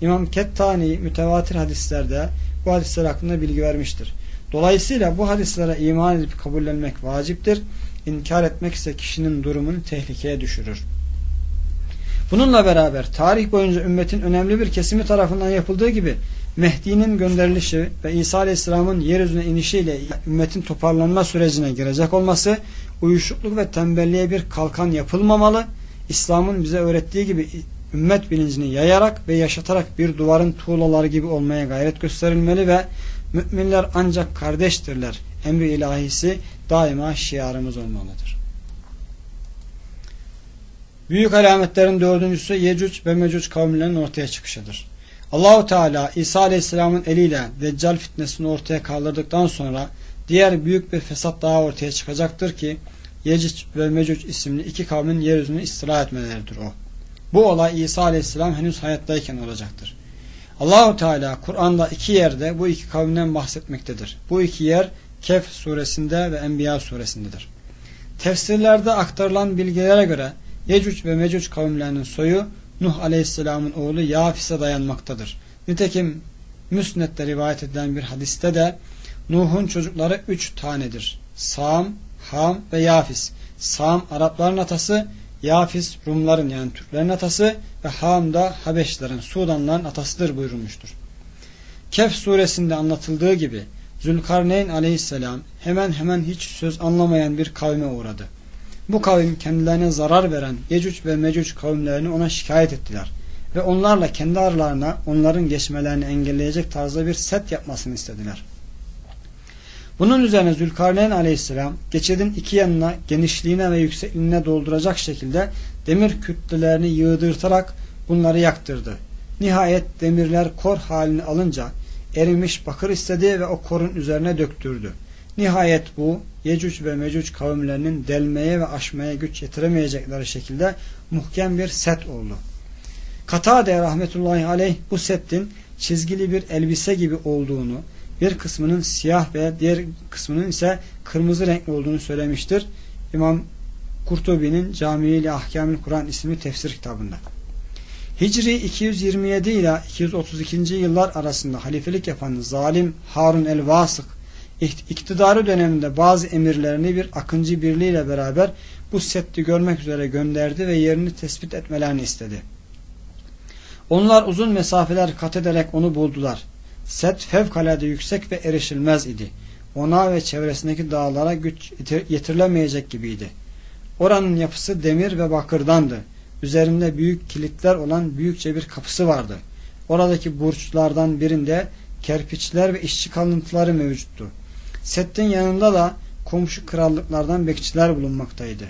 İmam Kettani mütevatir hadislerde bu hadisler hakkında bilgi vermiştir. Dolayısıyla bu hadislere iman edip kabullenmek vaciptir. İnkar etmek ise kişinin durumunu tehlikeye düşürür. Bununla beraber tarih boyunca ümmetin önemli bir kesimi tarafından yapıldığı gibi Mehdi'nin gönderilişi ve İsa Aleyhisselam'ın yeryüzüne inişiyle ümmetin toparlanma sürecine girecek olması uyuşukluk ve tembelliğe bir kalkan yapılmamalı. İslam'ın bize öğrettiği gibi ümmet bilincini yayarak ve yaşatarak bir duvarın tuğlaları gibi olmaya gayret gösterilmeli ve müminler ancak kardeştirler. Emri ilahisi daima şiarımız olmalıdır. Büyük alametlerin dördüncüsü Yecüc ve Mecüc kavimlerinin ortaya çıkışıdır. Allahu Teala İsa Aleyhisselam'ın eliyle Deccal fitnesini ortaya kaldırdıktan sonra diğer büyük bir fesat daha ortaya çıkacaktır ki Yecüc ve Mecüc isimli iki kavmin yeryüzünü istila etmeleridir o. Bu olay İsa Aleyhisselam henüz hayattayken olacaktır. Allahu Teala Kur'an'da iki yerde bu iki kavimden bahsetmektedir. Bu iki yer Kehf suresinde ve Enbiya suresindedir. Tefsirlerde aktarılan bilgilere göre Yecüc ve Mecüc kavimlerinin soyu Nuh Aleyhisselam'ın oğlu Yafis'e dayanmaktadır. Nitekim Müsnet'te rivayet edilen bir hadiste de Nuh'un çocukları üç tanedir. Sam, Ham ve Yafis. Sam Arapların atası, Yafis Rumların yani Türklerin atası ve Ham da Habeşlerin, Sudanların atasıdır buyurulmuştur. Kehf suresinde anlatıldığı gibi Zülkarneyn aleyhisselam hemen hemen hiç söz anlamayan bir kavme uğradı. Bu kavim kendilerine zarar veren Yecüc ve Mecüc kavimlerini ona şikayet ettiler ve onlarla kendi aralarına onların geçmelerini engelleyecek tarzda bir set yapmasını istediler. Bunun üzerine Zülkarneyn aleyhisselam geçidin iki yanına genişliğine ve yüksekliğine dolduracak şekilde demir kütlelerini yığdırtarak bunları yaktırdı. Nihayet demirler kor halini alınca erimiş bakır istedi ve o korun üzerine döktürdü. Nihayet bu Yecüc ve Mecüc kavimlerinin delmeye ve aşmaya güç yetiremeyecekleri şekilde muhkem bir set oldu. Katade rahmetullahi aleyh bu setin çizgili bir elbise gibi olduğunu, bir kısmının siyah ve diğer kısmının ise kırmızı renkli olduğunu söylemiştir. İmam Kurtubi'nin Camii-i Ahkamül Kur'an isimli tefsir kitabında. Hicri 227 ile 232. yıllar arasında halifelik yapan zalim Harun el-Vasık iktidarı döneminde bazı emirlerini bir akıncı birliğiyle beraber bu setti görmek üzere gönderdi ve yerini tespit etmelerini istedi. Onlar uzun mesafeler kat ederek onu buldular. Set fevkalade yüksek ve erişilmez idi. Ona ve çevresindeki dağlara güç yetirilemeyecek gibiydi. Oranın yapısı demir ve bakırdandı. Üzerinde büyük kilitler olan büyükçe bir kapısı vardı. Oradaki burçlardan birinde kerpiçler ve işçi kalıntıları mevcuttu. Settin yanında da komşu krallıklardan bekçiler bulunmaktaydı.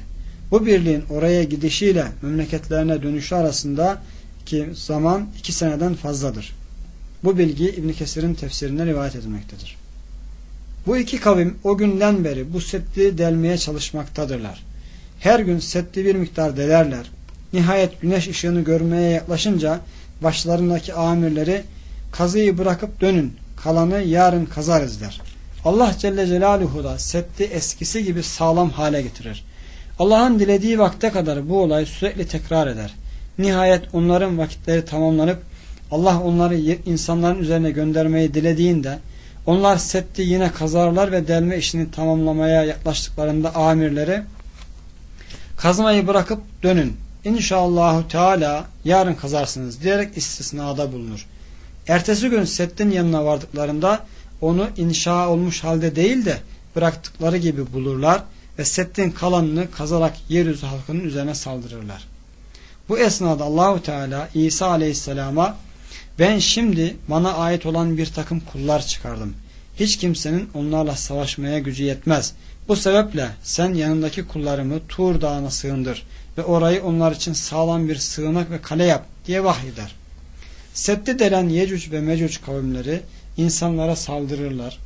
Bu birliğin oraya gidişiyle memleketlerine dönüşü arasında ki zaman iki seneden fazladır. Bu bilgi İbn Kesir'in tefsirinde rivayet edilmektedir. Bu iki kavim o günden beri bu setti delmeye çalışmaktadırlar. Her gün setti bir miktar delerler. Nihayet güneş ışığını görmeye yaklaşınca başlarındaki amirleri kazıyı bırakıp dönün kalanı yarın kazarız der. Allah Celle Celaluhu da setti eskisi gibi sağlam hale getirir. Allah'ın dilediği vakte kadar bu olay sürekli tekrar eder. Nihayet onların vakitleri tamamlanıp Allah onları insanların üzerine göndermeyi dilediğinde onlar setti yine kazarlar ve delme işini tamamlamaya yaklaştıklarında amirleri kazmayı bırakıp dönün. İnşallahü Teala yarın kazarsınız diyerek istisnada bulunur. Ertesi gün settin yanına vardıklarında onu inşa olmuş halde değil de bıraktıkları gibi bulurlar ve settin kalanını kazarak yeryüzü halkının üzerine saldırırlar. Bu esnada Allahu Teala İsa Aleyhisselam'a ben şimdi bana ait olan bir takım kullar çıkardım. Hiç kimsenin onlarla savaşmaya gücü yetmez. Bu sebeple sen yanındaki kullarımı Tur Dağı'na sığındır ve orayı onlar için sağlam bir sığınak ve kale yap diye vahyeder. Setti delen Yecüc ve Mecüc kavimleri insanlara saldırırlar.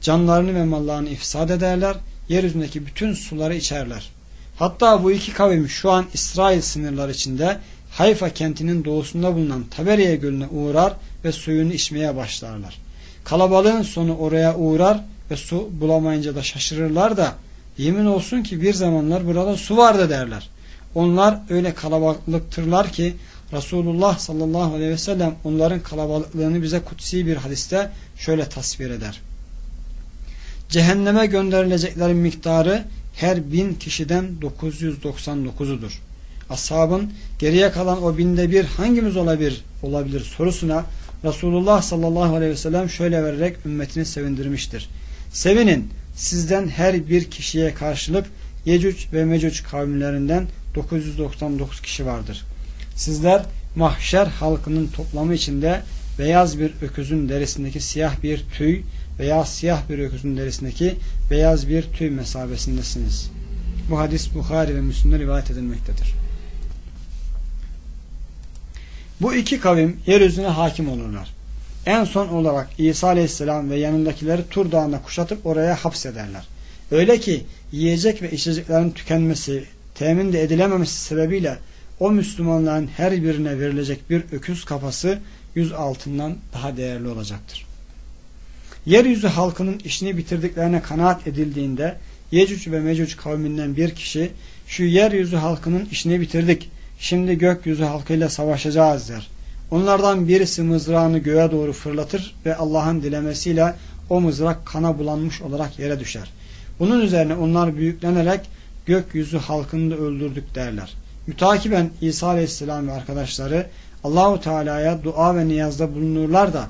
Canlarını ve mallarını ifsad ederler. Yeryüzündeki bütün suları içerler. Hatta bu iki kavim şu an İsrail sınırları içinde Hayfa kentinin doğusunda bulunan Taberiye gölüne uğrar ve suyunu içmeye başlarlar. Kalabalığın sonu oraya uğrar ve su bulamayınca da şaşırırlar da yemin olsun ki bir zamanlar burada su vardı derler. Onlar öyle kalabalıktırlar ki Resulullah sallallahu aleyhi ve sellem onların kalabalıklığını bize kutsi bir hadiste şöyle tasvir eder. Cehenneme gönderileceklerin miktarı her bin kişiden 999'udur. Ashabın geriye kalan o binde bir hangimiz olabilir, olabilir sorusuna Resulullah sallallahu aleyhi ve sellem şöyle vererek ümmetini sevindirmiştir. Sevinin sizden her bir kişiye karşılık Yecüc ve Mecüc kavimlerinden 999 kişi vardır. Sizler mahşer halkının toplamı içinde beyaz bir öküzün derisindeki siyah bir tüy veya siyah bir öküzün derisindeki beyaz bir tüy mesabesindesiniz. Bu hadis Bukhari ve Müslim'de rivayet edilmektedir. Bu iki kavim yeryüzüne hakim olurlar. En son olarak İsa Aleyhisselam ve yanındakileri Tur Dağı'na kuşatıp oraya hapsederler. Öyle ki yiyecek ve içeceklerin tükenmesi, temin de edilememesi sebebiyle o Müslümanların her birine verilecek bir öküz kafası yüz altından daha değerli olacaktır. Yeryüzü halkının işini bitirdiklerine kanaat edildiğinde Yecüc ve Mecüc kavminden bir kişi şu yeryüzü halkının işini bitirdik. Şimdi gökyüzü halkıyla savaşacağız der. Onlardan birisi mızrağını göğe doğru fırlatır ve Allah'ın dilemesiyle o mızrak kana bulanmış olarak yere düşer. Bunun üzerine onlar büyüklenerek gökyüzü halkını da öldürdük derler. Mütakiben İsa Aleyhisselam ve arkadaşları Allahu Teala'ya dua ve niyazda bulunurlar da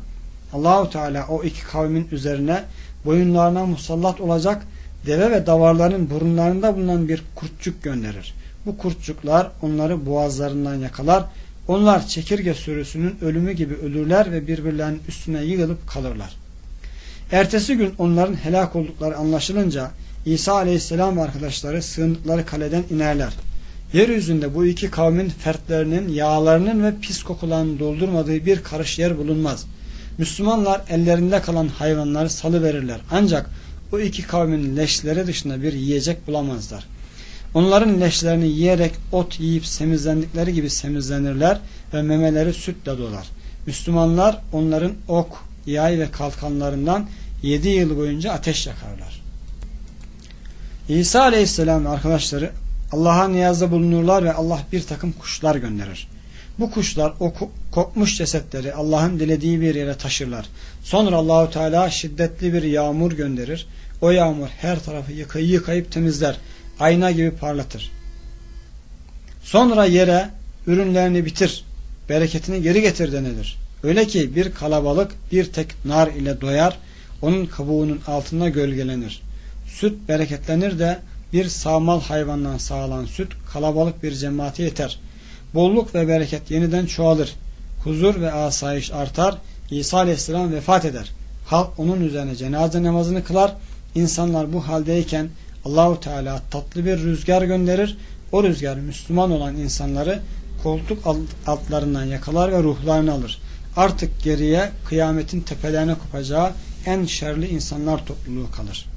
Allahu Teala o iki kavmin üzerine boyunlarına musallat olacak deve ve davarların burunlarında bulunan bir kurtçuk gönderir. Bu kurtçuklar onları boğazlarından yakalar. Onlar çekirge sürüsünün ölümü gibi ölürler ve birbirlerinin üstüne yığılıp kalırlar. Ertesi gün onların helak oldukları anlaşılınca İsa aleyhisselam ve arkadaşları sığındıkları kaleden inerler. Yeryüzünde bu iki kavmin fertlerinin, yağlarının ve pis kokularını doldurmadığı bir karış yer bulunmaz. Müslümanlar ellerinde kalan hayvanları salı verirler. Ancak bu iki kavmin leşleri dışında bir yiyecek bulamazlar. Onların leşlerini yiyerek ot yiyip semizlendikleri gibi semizlenirler ve memeleri sütle dolar. Müslümanlar onların ok, yay ve kalkanlarından yedi yıl boyunca ateş yakarlar. İsa aleyhisselam arkadaşları Allah'a niyazda bulunurlar ve Allah bir takım kuşlar gönderir. Bu kuşlar o kopmuş cesetleri Allah'ın dilediği bir yere taşırlar. Sonra Allahu Teala şiddetli bir yağmur gönderir. O yağmur her tarafı yıkayıp yıkayıp temizler. Ayna gibi parlatır. Sonra yere ürünlerini bitir, bereketini geri getir denilir. Öyle ki bir kalabalık bir tek nar ile doyar, onun kabuğunun altında gölgelenir. Süt bereketlenir de bir sağmal hayvandan sağlanan süt kalabalık bir cemaate yeter. Bolluk ve bereket yeniden çoğalır. Huzur ve asayiş artar. İsa aleyhisselam vefat eder. Halk onun üzerine cenaze namazını kılar. İnsanlar bu haldeyken Allahu Teala tatlı bir rüzgar gönderir. O rüzgar Müslüman olan insanları koltuk altlarından yakalar ve ruhlarını alır. Artık geriye kıyametin tepelerine kopacağı en şerli insanlar topluluğu kalır.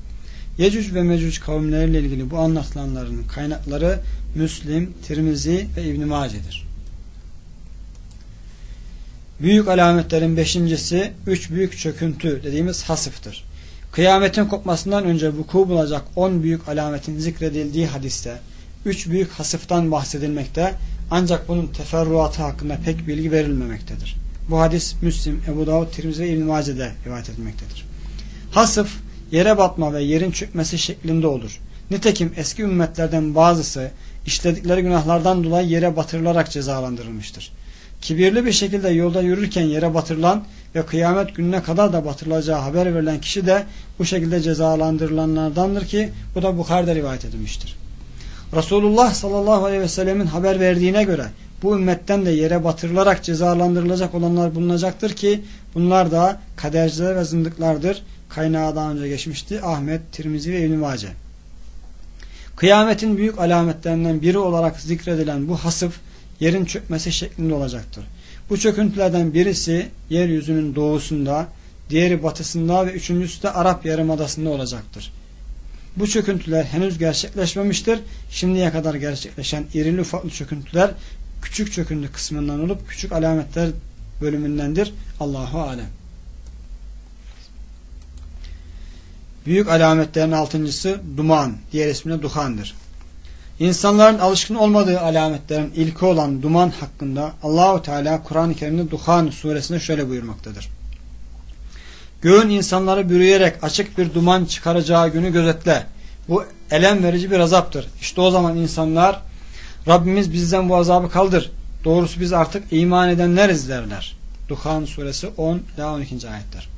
Yecüc ve Mecüc kavimleriyle ilgili bu anlatılanların kaynakları Müslim, Tirmizi ve İbn Mace'dir. Büyük alametlerin beşincisi üç büyük çöküntü dediğimiz hasıftır. Kıyametin kopmasından önce vuku bulacak on büyük alametin zikredildiği hadiste üç büyük hasıftan bahsedilmekte ancak bunun teferruatı hakkında pek bilgi verilmemektedir. Bu hadis Müslim, Ebu Davud, Tirmizi ve İbn Mace'de rivayet edilmektedir. Hasıf yere batma ve yerin çökmesi şeklinde olur. Nitekim eski ümmetlerden bazısı işledikleri günahlardan dolayı yere batırılarak cezalandırılmıştır. Kibirli bir şekilde yolda yürürken yere batırılan ve kıyamet gününe kadar da batırılacağı haber verilen kişi de bu şekilde cezalandırılanlardandır ki bu da Bukhari'de rivayet edilmiştir. Resulullah sallallahu aleyhi ve sellemin haber verdiğine göre bu ümmetten de yere batırılarak cezalandırılacak olanlar bulunacaktır ki bunlar da kaderciler ve zındıklardır. Kaynağı daha önce geçmişti. Ahmet, Tirmizi ve İbn-i Mace. Kıyametin büyük alametlerinden biri olarak zikredilen bu hasıf yerin çökmesi şeklinde olacaktır. Bu çöküntülerden birisi yeryüzünün doğusunda, diğeri batısında ve üçüncüsü de Arap Yarımadası'nda olacaktır. Bu çöküntüler henüz gerçekleşmemiştir. Şimdiye kadar gerçekleşen irili ufaklı çöküntüler küçük çöküntü kısmından olup küçük alametler bölümündendir. Allahu alem. Büyük alametlerin altıncısı duman, diğer ismine duhandır. İnsanların alışkın olmadığı alametlerin ilki olan duman hakkında Allahu Teala Kur'an-ı Kerim'de Duhan suresinde şöyle buyurmaktadır. Göğün insanları bürüyerek açık bir duman çıkaracağı günü gözetle. Bu elem verici bir azaptır. İşte o zaman insanlar Rabbimiz bizden bu azabı kaldır. Doğrusu biz artık iman edenleriz derler. Duhan suresi 10 ila 12. ayetler.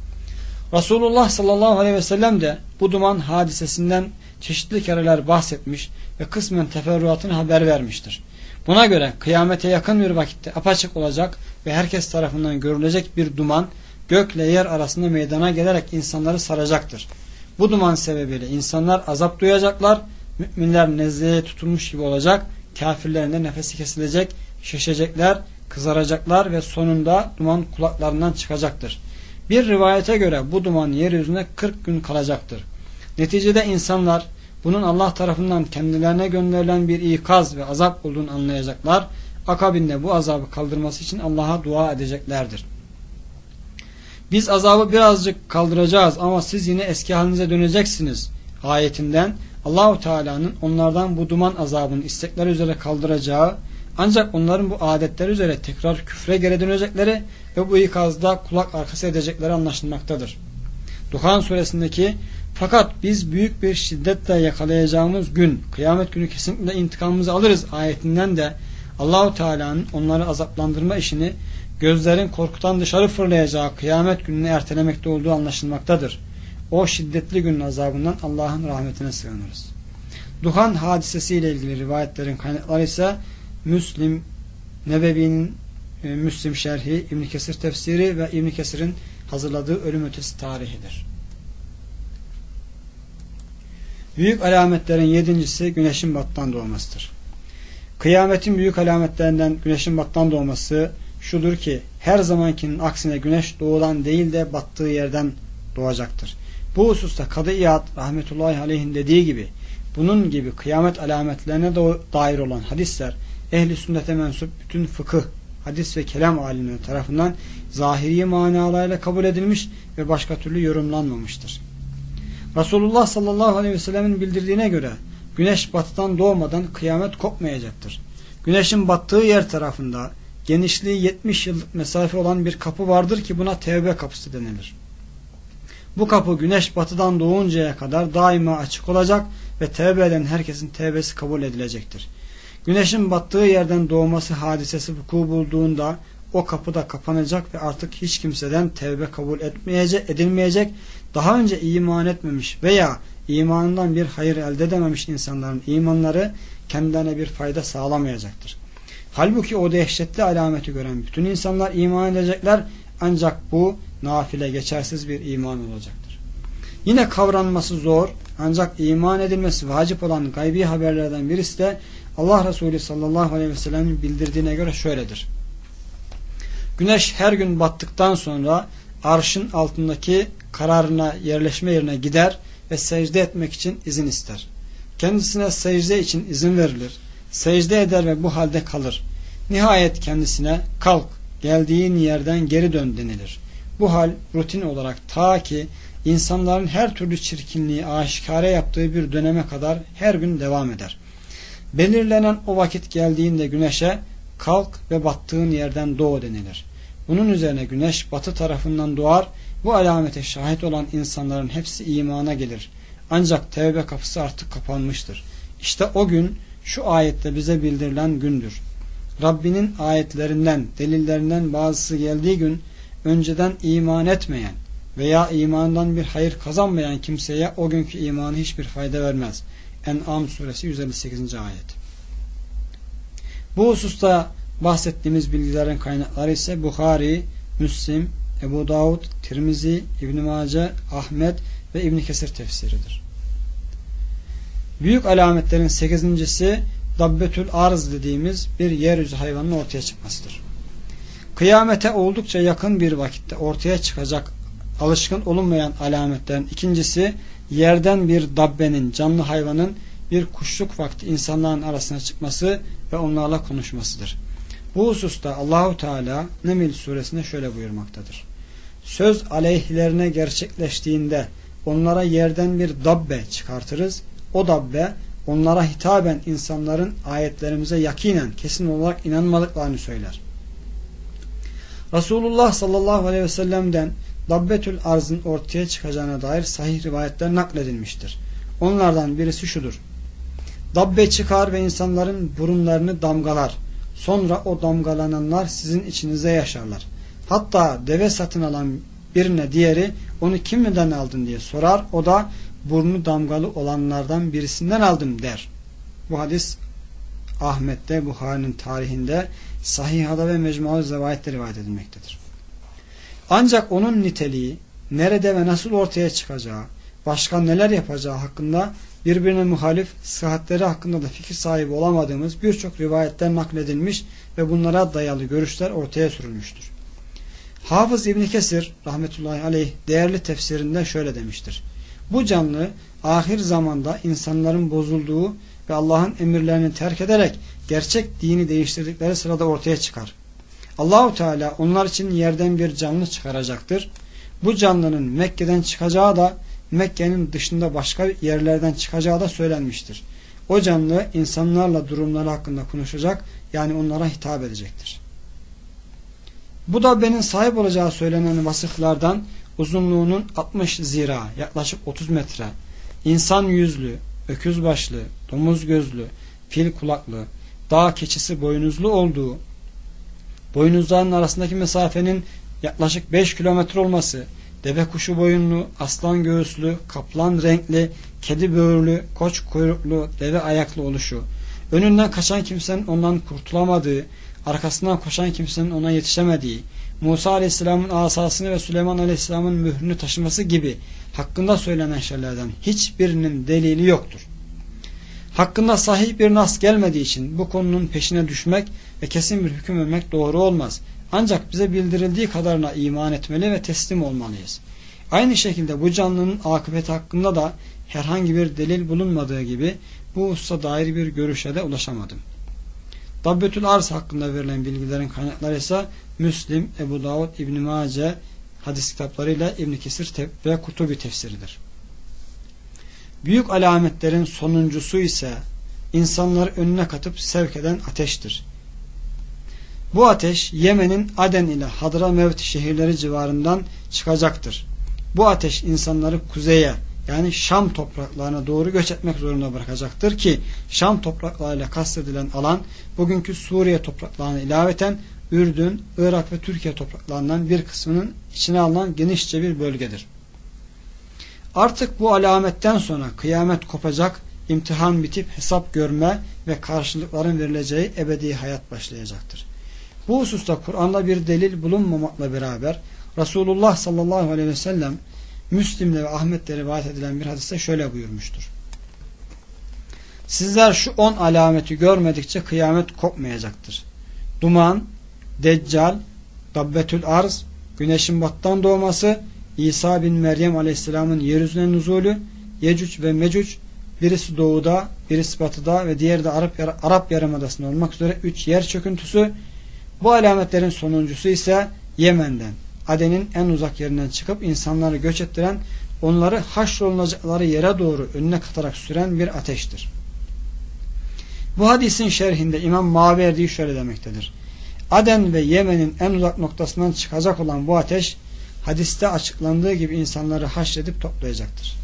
Resulullah sallallahu aleyhi ve sellem de bu duman hadisesinden çeşitli kereler bahsetmiş ve kısmen teferruatını haber vermiştir. Buna göre kıyamete yakın bir vakitte apaçık olacak ve herkes tarafından görülecek bir duman gökle yer arasında meydana gelerek insanları saracaktır. Bu duman sebebiyle insanlar azap duyacaklar, müminler nezleye tutulmuş gibi olacak, kafirlerin de nefesi kesilecek, şişecekler, kızaracaklar ve sonunda duman kulaklarından çıkacaktır. Bir rivayete göre bu duman yeryüzünde 40 gün kalacaktır. Neticede insanlar bunun Allah tarafından kendilerine gönderilen bir ikaz ve azap olduğunu anlayacaklar. Akabinde bu azabı kaldırması için Allah'a dua edeceklerdir. Biz azabı birazcık kaldıracağız ama siz yine eski halinize döneceksiniz ayetinden Allahu Teala'nın onlardan bu duman azabını istekler üzere kaldıracağı ancak onların bu adetler üzere tekrar küfre geri dönecekleri ve bu ikazda kulak arkası edecekleri anlaşılmaktadır. Duhan suresindeki fakat biz büyük bir şiddetle yakalayacağımız gün kıyamet günü kesinlikle intikamımızı alırız ayetinden de Allahu Teala'nın onları azaplandırma işini gözlerin korkutan dışarı fırlayacağı kıyamet gününü ertelemekte olduğu anlaşılmaktadır. O şiddetli günün azabından Allah'ın rahmetine sığınırız. Duhan hadisesiyle ilgili rivayetlerin kaynakları ise Müslim, Nebevi'nin e, Müslim şerhi, İbn Kesir tefsiri ve İbn Kesir'in hazırladığı ölüm ötesi tarihidir. Büyük alametlerin yedincisi güneşin battan doğmasıdır. Kıyametin büyük alametlerinden güneşin battan doğması şudur ki her zamankinin aksine güneş doğudan değil de battığı yerden doğacaktır. Bu hususta Kadı İyad rahmetullahi aleyhin dediği gibi bunun gibi kıyamet alametlerine dair olan hadisler ehli sünnete mensup bütün fıkıh, hadis ve kelam alimleri tarafından zahiri manalarıyla kabul edilmiş ve başka türlü yorumlanmamıştır. Resulullah sallallahu aleyhi ve sellemin bildirdiğine göre güneş batıdan doğmadan kıyamet kopmayacaktır. Güneşin battığı yer tarafında genişliği 70 yıllık mesafe olan bir kapı vardır ki buna tevbe kapısı denilir. Bu kapı güneş batıdan doğuncaya kadar daima açık olacak ve tevbe eden herkesin tevbesi kabul edilecektir. Güneşin battığı yerden doğması hadisesi vuku bulduğunda o kapı da kapanacak ve artık hiç kimseden tevbe kabul etmeyecek, edilmeyecek. Daha önce iman etmemiş veya imanından bir hayır elde edememiş insanların imanları kendilerine bir fayda sağlamayacaktır. Halbuki o dehşetli alameti gören bütün insanlar iman edecekler ancak bu nafile geçersiz bir iman olacaktır. Yine kavranması zor ancak iman edilmesi vacip olan gaybi haberlerden birisi de Allah Resulü sallallahu aleyhi ve sellem'in bildirdiğine göre şöyledir. Güneş her gün battıktan sonra arşın altındaki kararına yerleşme yerine gider ve secde etmek için izin ister. Kendisine secde için izin verilir. Secde eder ve bu halde kalır. Nihayet kendisine kalk geldiğin yerden geri dön denilir. Bu hal rutin olarak ta ki insanların her türlü çirkinliği aşikare yaptığı bir döneme kadar her gün devam eder. Belirlenen o vakit geldiğinde güneşe kalk ve battığın yerden doğu denilir. Bunun üzerine güneş batı tarafından doğar. Bu alamete şahit olan insanların hepsi imana gelir. Ancak tevbe kapısı artık kapanmıştır. İşte o gün şu ayette bize bildirilen gündür. Rabbinin ayetlerinden, delillerinden bazısı geldiği gün önceden iman etmeyen veya imandan bir hayır kazanmayan kimseye o günkü imanı hiçbir fayda vermez. En'am suresi 158. ayet. Bu hususta bahsettiğimiz bilgilerin kaynakları ise Bukhari, Müslim, Ebu Davud, Tirmizi, İbn Mace, Ahmet ve İbn Kesir tefsiridir. Büyük alametlerin sekizincisi Dabbetül Arz dediğimiz bir yeryüzü hayvanının ortaya çıkmasıdır. Kıyamete oldukça yakın bir vakitte ortaya çıkacak alışkın olunmayan alametlerin ikincisi yerden bir dabbenin, canlı hayvanın bir kuşluk vakti insanların arasına çıkması ve onlarla konuşmasıdır. Bu hususta Allahu Teala Nemil suresinde şöyle buyurmaktadır. Söz aleyhlerine gerçekleştiğinde onlara yerden bir dabbe çıkartırız. O dabbe onlara hitaben insanların ayetlerimize yakinen kesin olarak inanmadıklarını söyler. Resulullah sallallahu aleyhi ve sellem'den Dabbetül arzın ortaya çıkacağına dair sahih rivayetler nakledilmiştir. Onlardan birisi şudur. Dabbe çıkar ve insanların burunlarını damgalar. Sonra o damgalananlar sizin içinize yaşarlar. Hatta deve satın alan birine diğeri onu kimden aldın diye sorar. O da burnu damgalı olanlardan birisinden aldım der. Bu hadis Ahmet'te Buhari'nin tarihinde Sahihada ve Mecmual Zevayet'te rivayet edilmektedir. Ancak onun niteliği nerede ve nasıl ortaya çıkacağı, başka neler yapacağı hakkında birbirine muhalif sıhhatleri hakkında da fikir sahibi olamadığımız birçok rivayetler nakledilmiş ve bunlara dayalı görüşler ortaya sürülmüştür. Hafız İbni Kesir rahmetullahi aleyh değerli tefsirinde şöyle demiştir. Bu canlı ahir zamanda insanların bozulduğu ve Allah'ın emirlerini terk ederek gerçek dini değiştirdikleri sırada ortaya çıkar. Allahu Teala onlar için yerden bir canlı çıkaracaktır. Bu canlının Mekke'den çıkacağı da Mekke'nin dışında başka yerlerden çıkacağı da söylenmiştir. O canlı insanlarla durumları hakkında konuşacak yani onlara hitap edecektir. Bu da benim sahip olacağı söylenen vasıflardan uzunluğunun 60 zira yaklaşık 30 metre, insan yüzlü, öküz başlı, domuz gözlü, fil kulaklı, dağ keçisi boynuzlu olduğu, boynuzların arasındaki mesafenin yaklaşık 5 kilometre olması, deve kuşu boyunlu, aslan göğüslü, kaplan renkli, kedi böğürlü, koç kuyruklu, deve ayaklı oluşu, önünden kaçan kimsenin ondan kurtulamadığı, arkasından koşan kimsenin ona yetişemediği, Musa Aleyhisselam'ın asasını ve Süleyman Aleyhisselam'ın mührünü taşıması gibi hakkında söylenen şeylerden hiçbirinin delili yoktur. Hakkında sahih bir nas gelmediği için bu konunun peşine düşmek ve kesin bir hüküm vermek doğru olmaz. Ancak bize bildirildiği kadarına iman etmeli ve teslim olmalıyız. Aynı şekilde bu canlının akıbeti hakkında da herhangi bir delil bulunmadığı gibi bu hususa dair bir görüşe de ulaşamadım. Dabbetül Arz hakkında verilen bilgilerin kaynakları ise Müslim, Ebu Davud, İbn Mace hadis kitaplarıyla İbn Kesir ve Kutubi tefsiridir. Büyük alametlerin sonuncusu ise insanları önüne katıp sevk eden ateştir. Bu ateş Yemen'in Aden ile Hadramevt şehirleri civarından çıkacaktır. Bu ateş insanları kuzeye yani Şam topraklarına doğru göç etmek zorunda bırakacaktır ki Şam topraklarıyla kastedilen alan bugünkü Suriye topraklarına ilaveten Ürdün, Irak ve Türkiye topraklarından bir kısmının içine alınan genişçe bir bölgedir. Artık bu alametten sonra kıyamet kopacak, imtihan bitip hesap görme ve karşılıkların verileceği ebedi hayat başlayacaktır. Bu hususta Kur'an'da bir delil bulunmamakla beraber Resulullah sallallahu aleyhi ve sellem Müslim'le ve Ahmet'le rivayet edilen bir hadiste şöyle buyurmuştur. Sizler şu on alameti görmedikçe kıyamet kopmayacaktır. Duman, Deccal, Dabbetül Arz, güneşin battan doğması, İsa bin Meryem aleyhisselamın yeryüzüne nuzulü, Yecüc ve Mecüc, birisi doğuda, birisi batıda ve diğeri de Arap, Arap Yarımadası'nda olmak üzere üç yer çöküntüsü. Bu alametlerin sonuncusu ise Yemen'den, Aden'in en uzak yerinden çıkıp insanları göç ettiren, onları haşrolunacakları yere doğru önüne katarak süren bir ateştir. Bu hadisin şerhinde İmam Maverdi şöyle demektedir. Aden ve Yemen'in en uzak noktasından çıkacak olan bu ateş hadiste açıklandığı gibi insanları haşredip toplayacaktır.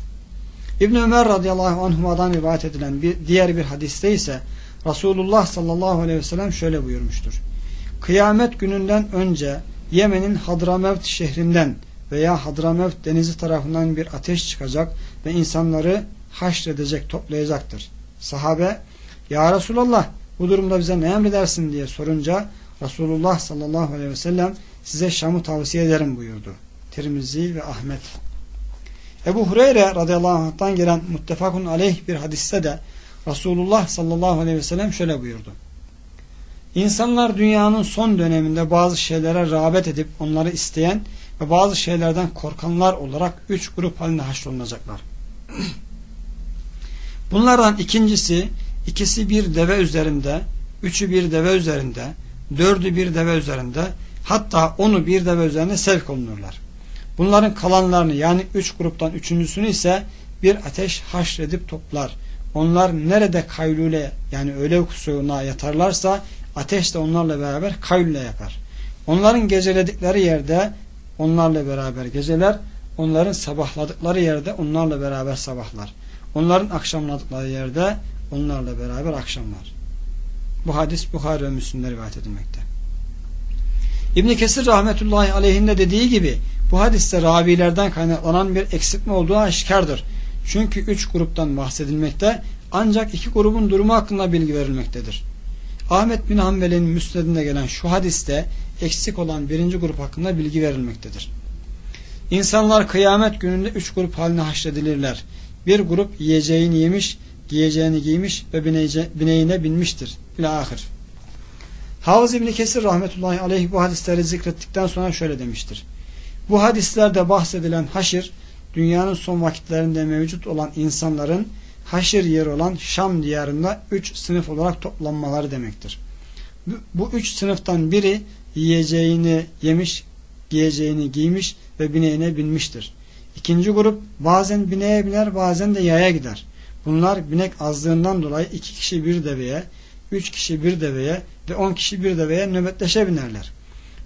İbn Ömer radıyallahu anhuma'dan rivayet edilen bir diğer bir hadiste ise Resulullah sallallahu aleyhi ve sellem şöyle buyurmuştur. Kıyamet gününden önce Yemen'in Hadramevt şehrinden veya Hadramevt denizi tarafından bir ateş çıkacak ve insanları haşredecek, toplayacaktır. Sahabe, Ya Resulallah bu durumda bize ne emredersin diye sorunca Resulullah sallallahu aleyhi ve sellem size Şam'ı tavsiye ederim buyurdu. Tirmizi ve Ahmet. Ebu Hureyre radıyallahu anh'tan gelen muttefakun aleyh bir hadiste de Resulullah sallallahu aleyhi ve sellem şöyle buyurdu. İnsanlar dünyanın son döneminde bazı şeylere rağbet edip onları isteyen ve bazı şeylerden korkanlar olarak üç grup halinde haşrolunacaklar. Bunlardan ikincisi ikisi bir deve üzerinde, üçü bir deve üzerinde, dördü bir deve üzerinde, hatta onu bir deve üzerinde sevk olunurlar. Bunların kalanlarını yani üç gruptan üçüncüsünü ise bir ateş haşredip toplar. Onlar nerede kaylule yani öğle uykusuna yatarlarsa ateş de onlarla beraber kaylule yapar. Onların geceledikleri yerde onlarla beraber geceler, onların sabahladıkları yerde onlarla beraber sabahlar. Onların akşamladıkları yerde onlarla beraber akşamlar. Bu hadis Bukhari ve Müslim'de rivayet edilmekte. İbn Kesir rahmetullahi aleyhinde dediği gibi bu hadiste ravilerden kaynaklanan bir eksiltme olduğu aşikardır. Çünkü üç gruptan bahsedilmekte ancak iki grubun durumu hakkında bilgi verilmektedir. Ahmet bin Hanbel'in müsnedinde gelen şu hadiste eksik olan birinci grup hakkında bilgi verilmektedir. İnsanlar kıyamet gününde üç grup haline haşredilirler. Bir grup yiyeceğini yemiş, giyeceğini giymiş ve bineğine binmiştir. İlâ ahir. Havız İbni Kesir rahmetullahi aleyh bu hadisleri zikrettikten sonra şöyle demiştir. Bu hadislerde bahsedilen haşir, dünyanın son vakitlerinde mevcut olan insanların haşir yeri olan Şam diyarında üç sınıf olarak toplanmaları demektir. Bu üç sınıftan biri yiyeceğini yemiş, giyeceğini giymiş ve bineğine binmiştir. İkinci grup bazen bineğe biner bazen de yaya gider. Bunlar binek azlığından dolayı iki kişi bir deveye, üç kişi bir deveye ve on kişi bir deveye nöbetleşe binerler.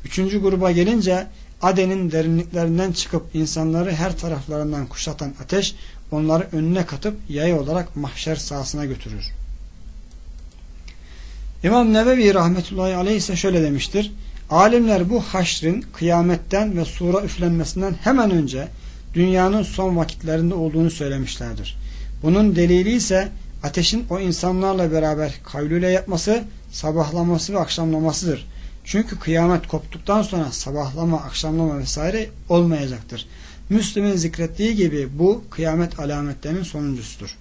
Üçüncü gruba gelince Aden'in derinliklerinden çıkıp insanları her taraflarından kuşatan ateş onları önüne katıp yay olarak mahşer sahasına götürür. İmam Nevevi rahmetullahi aleyh ise şöyle demiştir. Alimler bu haşrin kıyametten ve sura üflenmesinden hemen önce dünyanın son vakitlerinde olduğunu söylemişlerdir. Bunun delili ise ateşin o insanlarla beraber kavlüyle yapması, sabahlaması ve akşamlamasıdır. Çünkü kıyamet koptuktan sonra sabahlama, akşamlama vesaire olmayacaktır. Müslüm'ün zikrettiği gibi bu kıyamet alametlerinin sonuncusudur.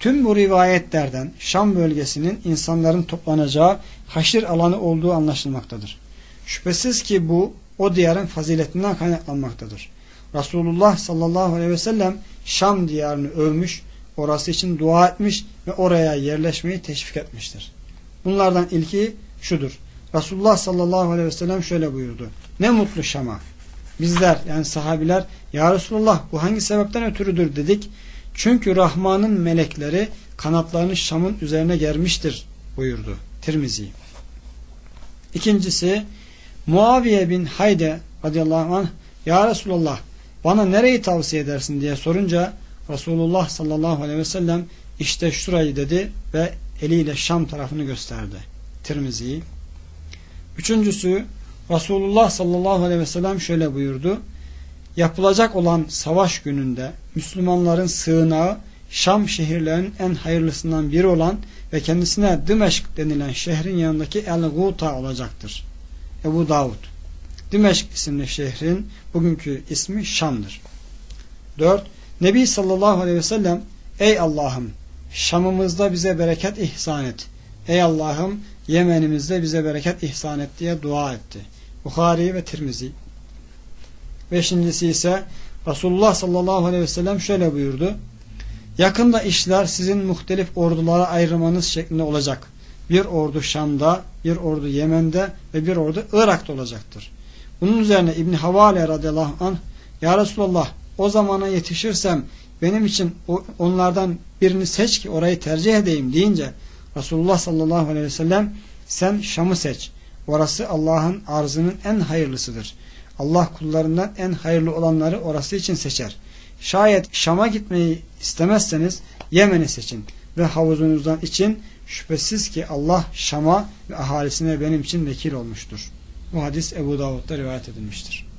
Tüm bu rivayetlerden Şam bölgesinin insanların toplanacağı haşir alanı olduğu anlaşılmaktadır. Şüphesiz ki bu o diyarın faziletinden kaynaklanmaktadır. Resulullah sallallahu aleyhi ve sellem Şam diyarını övmüş, orası için dua etmiş ve oraya yerleşmeyi teşvik etmiştir. Bunlardan ilki şudur. Resulullah sallallahu aleyhi ve sellem şöyle buyurdu. Ne mutlu Şam'a. Bizler yani sahabiler ya Resulullah bu hangi sebepten ötürüdür dedik. Çünkü Rahman'ın melekleri kanatlarını Şam'ın üzerine germiştir buyurdu Tirmizi. İkincisi Muaviye bin Hayde radıyallahu anh Ya Resulullah bana nereyi tavsiye edersin diye sorunca Resulullah sallallahu aleyhi ve sellem işte şurayı dedi ve eliyle Şam tarafını gösterdi. Tirmizi. Üçüncüsü Resulullah sallallahu aleyhi ve sellem şöyle buyurdu. Yapılacak olan savaş gününde Müslümanların sığınağı Şam şehirlerinin en hayırlısından biri olan ve kendisine Dimeşk denilen şehrin yanındaki El-Guta olacaktır. Ebu Davud. Dimeşk isimli şehrin bugünkü ismi Şam'dır. 4. Nebi sallallahu aleyhi ve sellem Ey Allah'ım Şam'ımızda bize bereket ihsan et. Ey Allah'ım Yemen'imizde bize bereket ihsan et diye dua etti. Bukhari ve Tirmizi. Beşincisi ise Resulullah sallallahu aleyhi ve sellem şöyle buyurdu. Yakında işler sizin muhtelif ordulara ayrılmanız şeklinde olacak. Bir ordu Şam'da, bir ordu Yemen'de ve bir ordu Irak'ta olacaktır. Bunun üzerine İbni Havale radıyallahu anh Ya Resulallah o zamana yetişirsem benim için onlardan birini seç ki orayı tercih edeyim deyince Resulullah sallallahu aleyhi ve sellem sen Şam'ı seç. Orası Allah'ın arzının en hayırlısıdır. Allah kullarından en hayırlı olanları orası için seçer. Şayet Şam'a gitmeyi istemezseniz Yemen'i seçin ve havuzunuzdan için şüphesiz ki Allah Şam'a ve ahalisine benim için vekil olmuştur. Bu hadis Ebu Davud'da rivayet edilmiştir.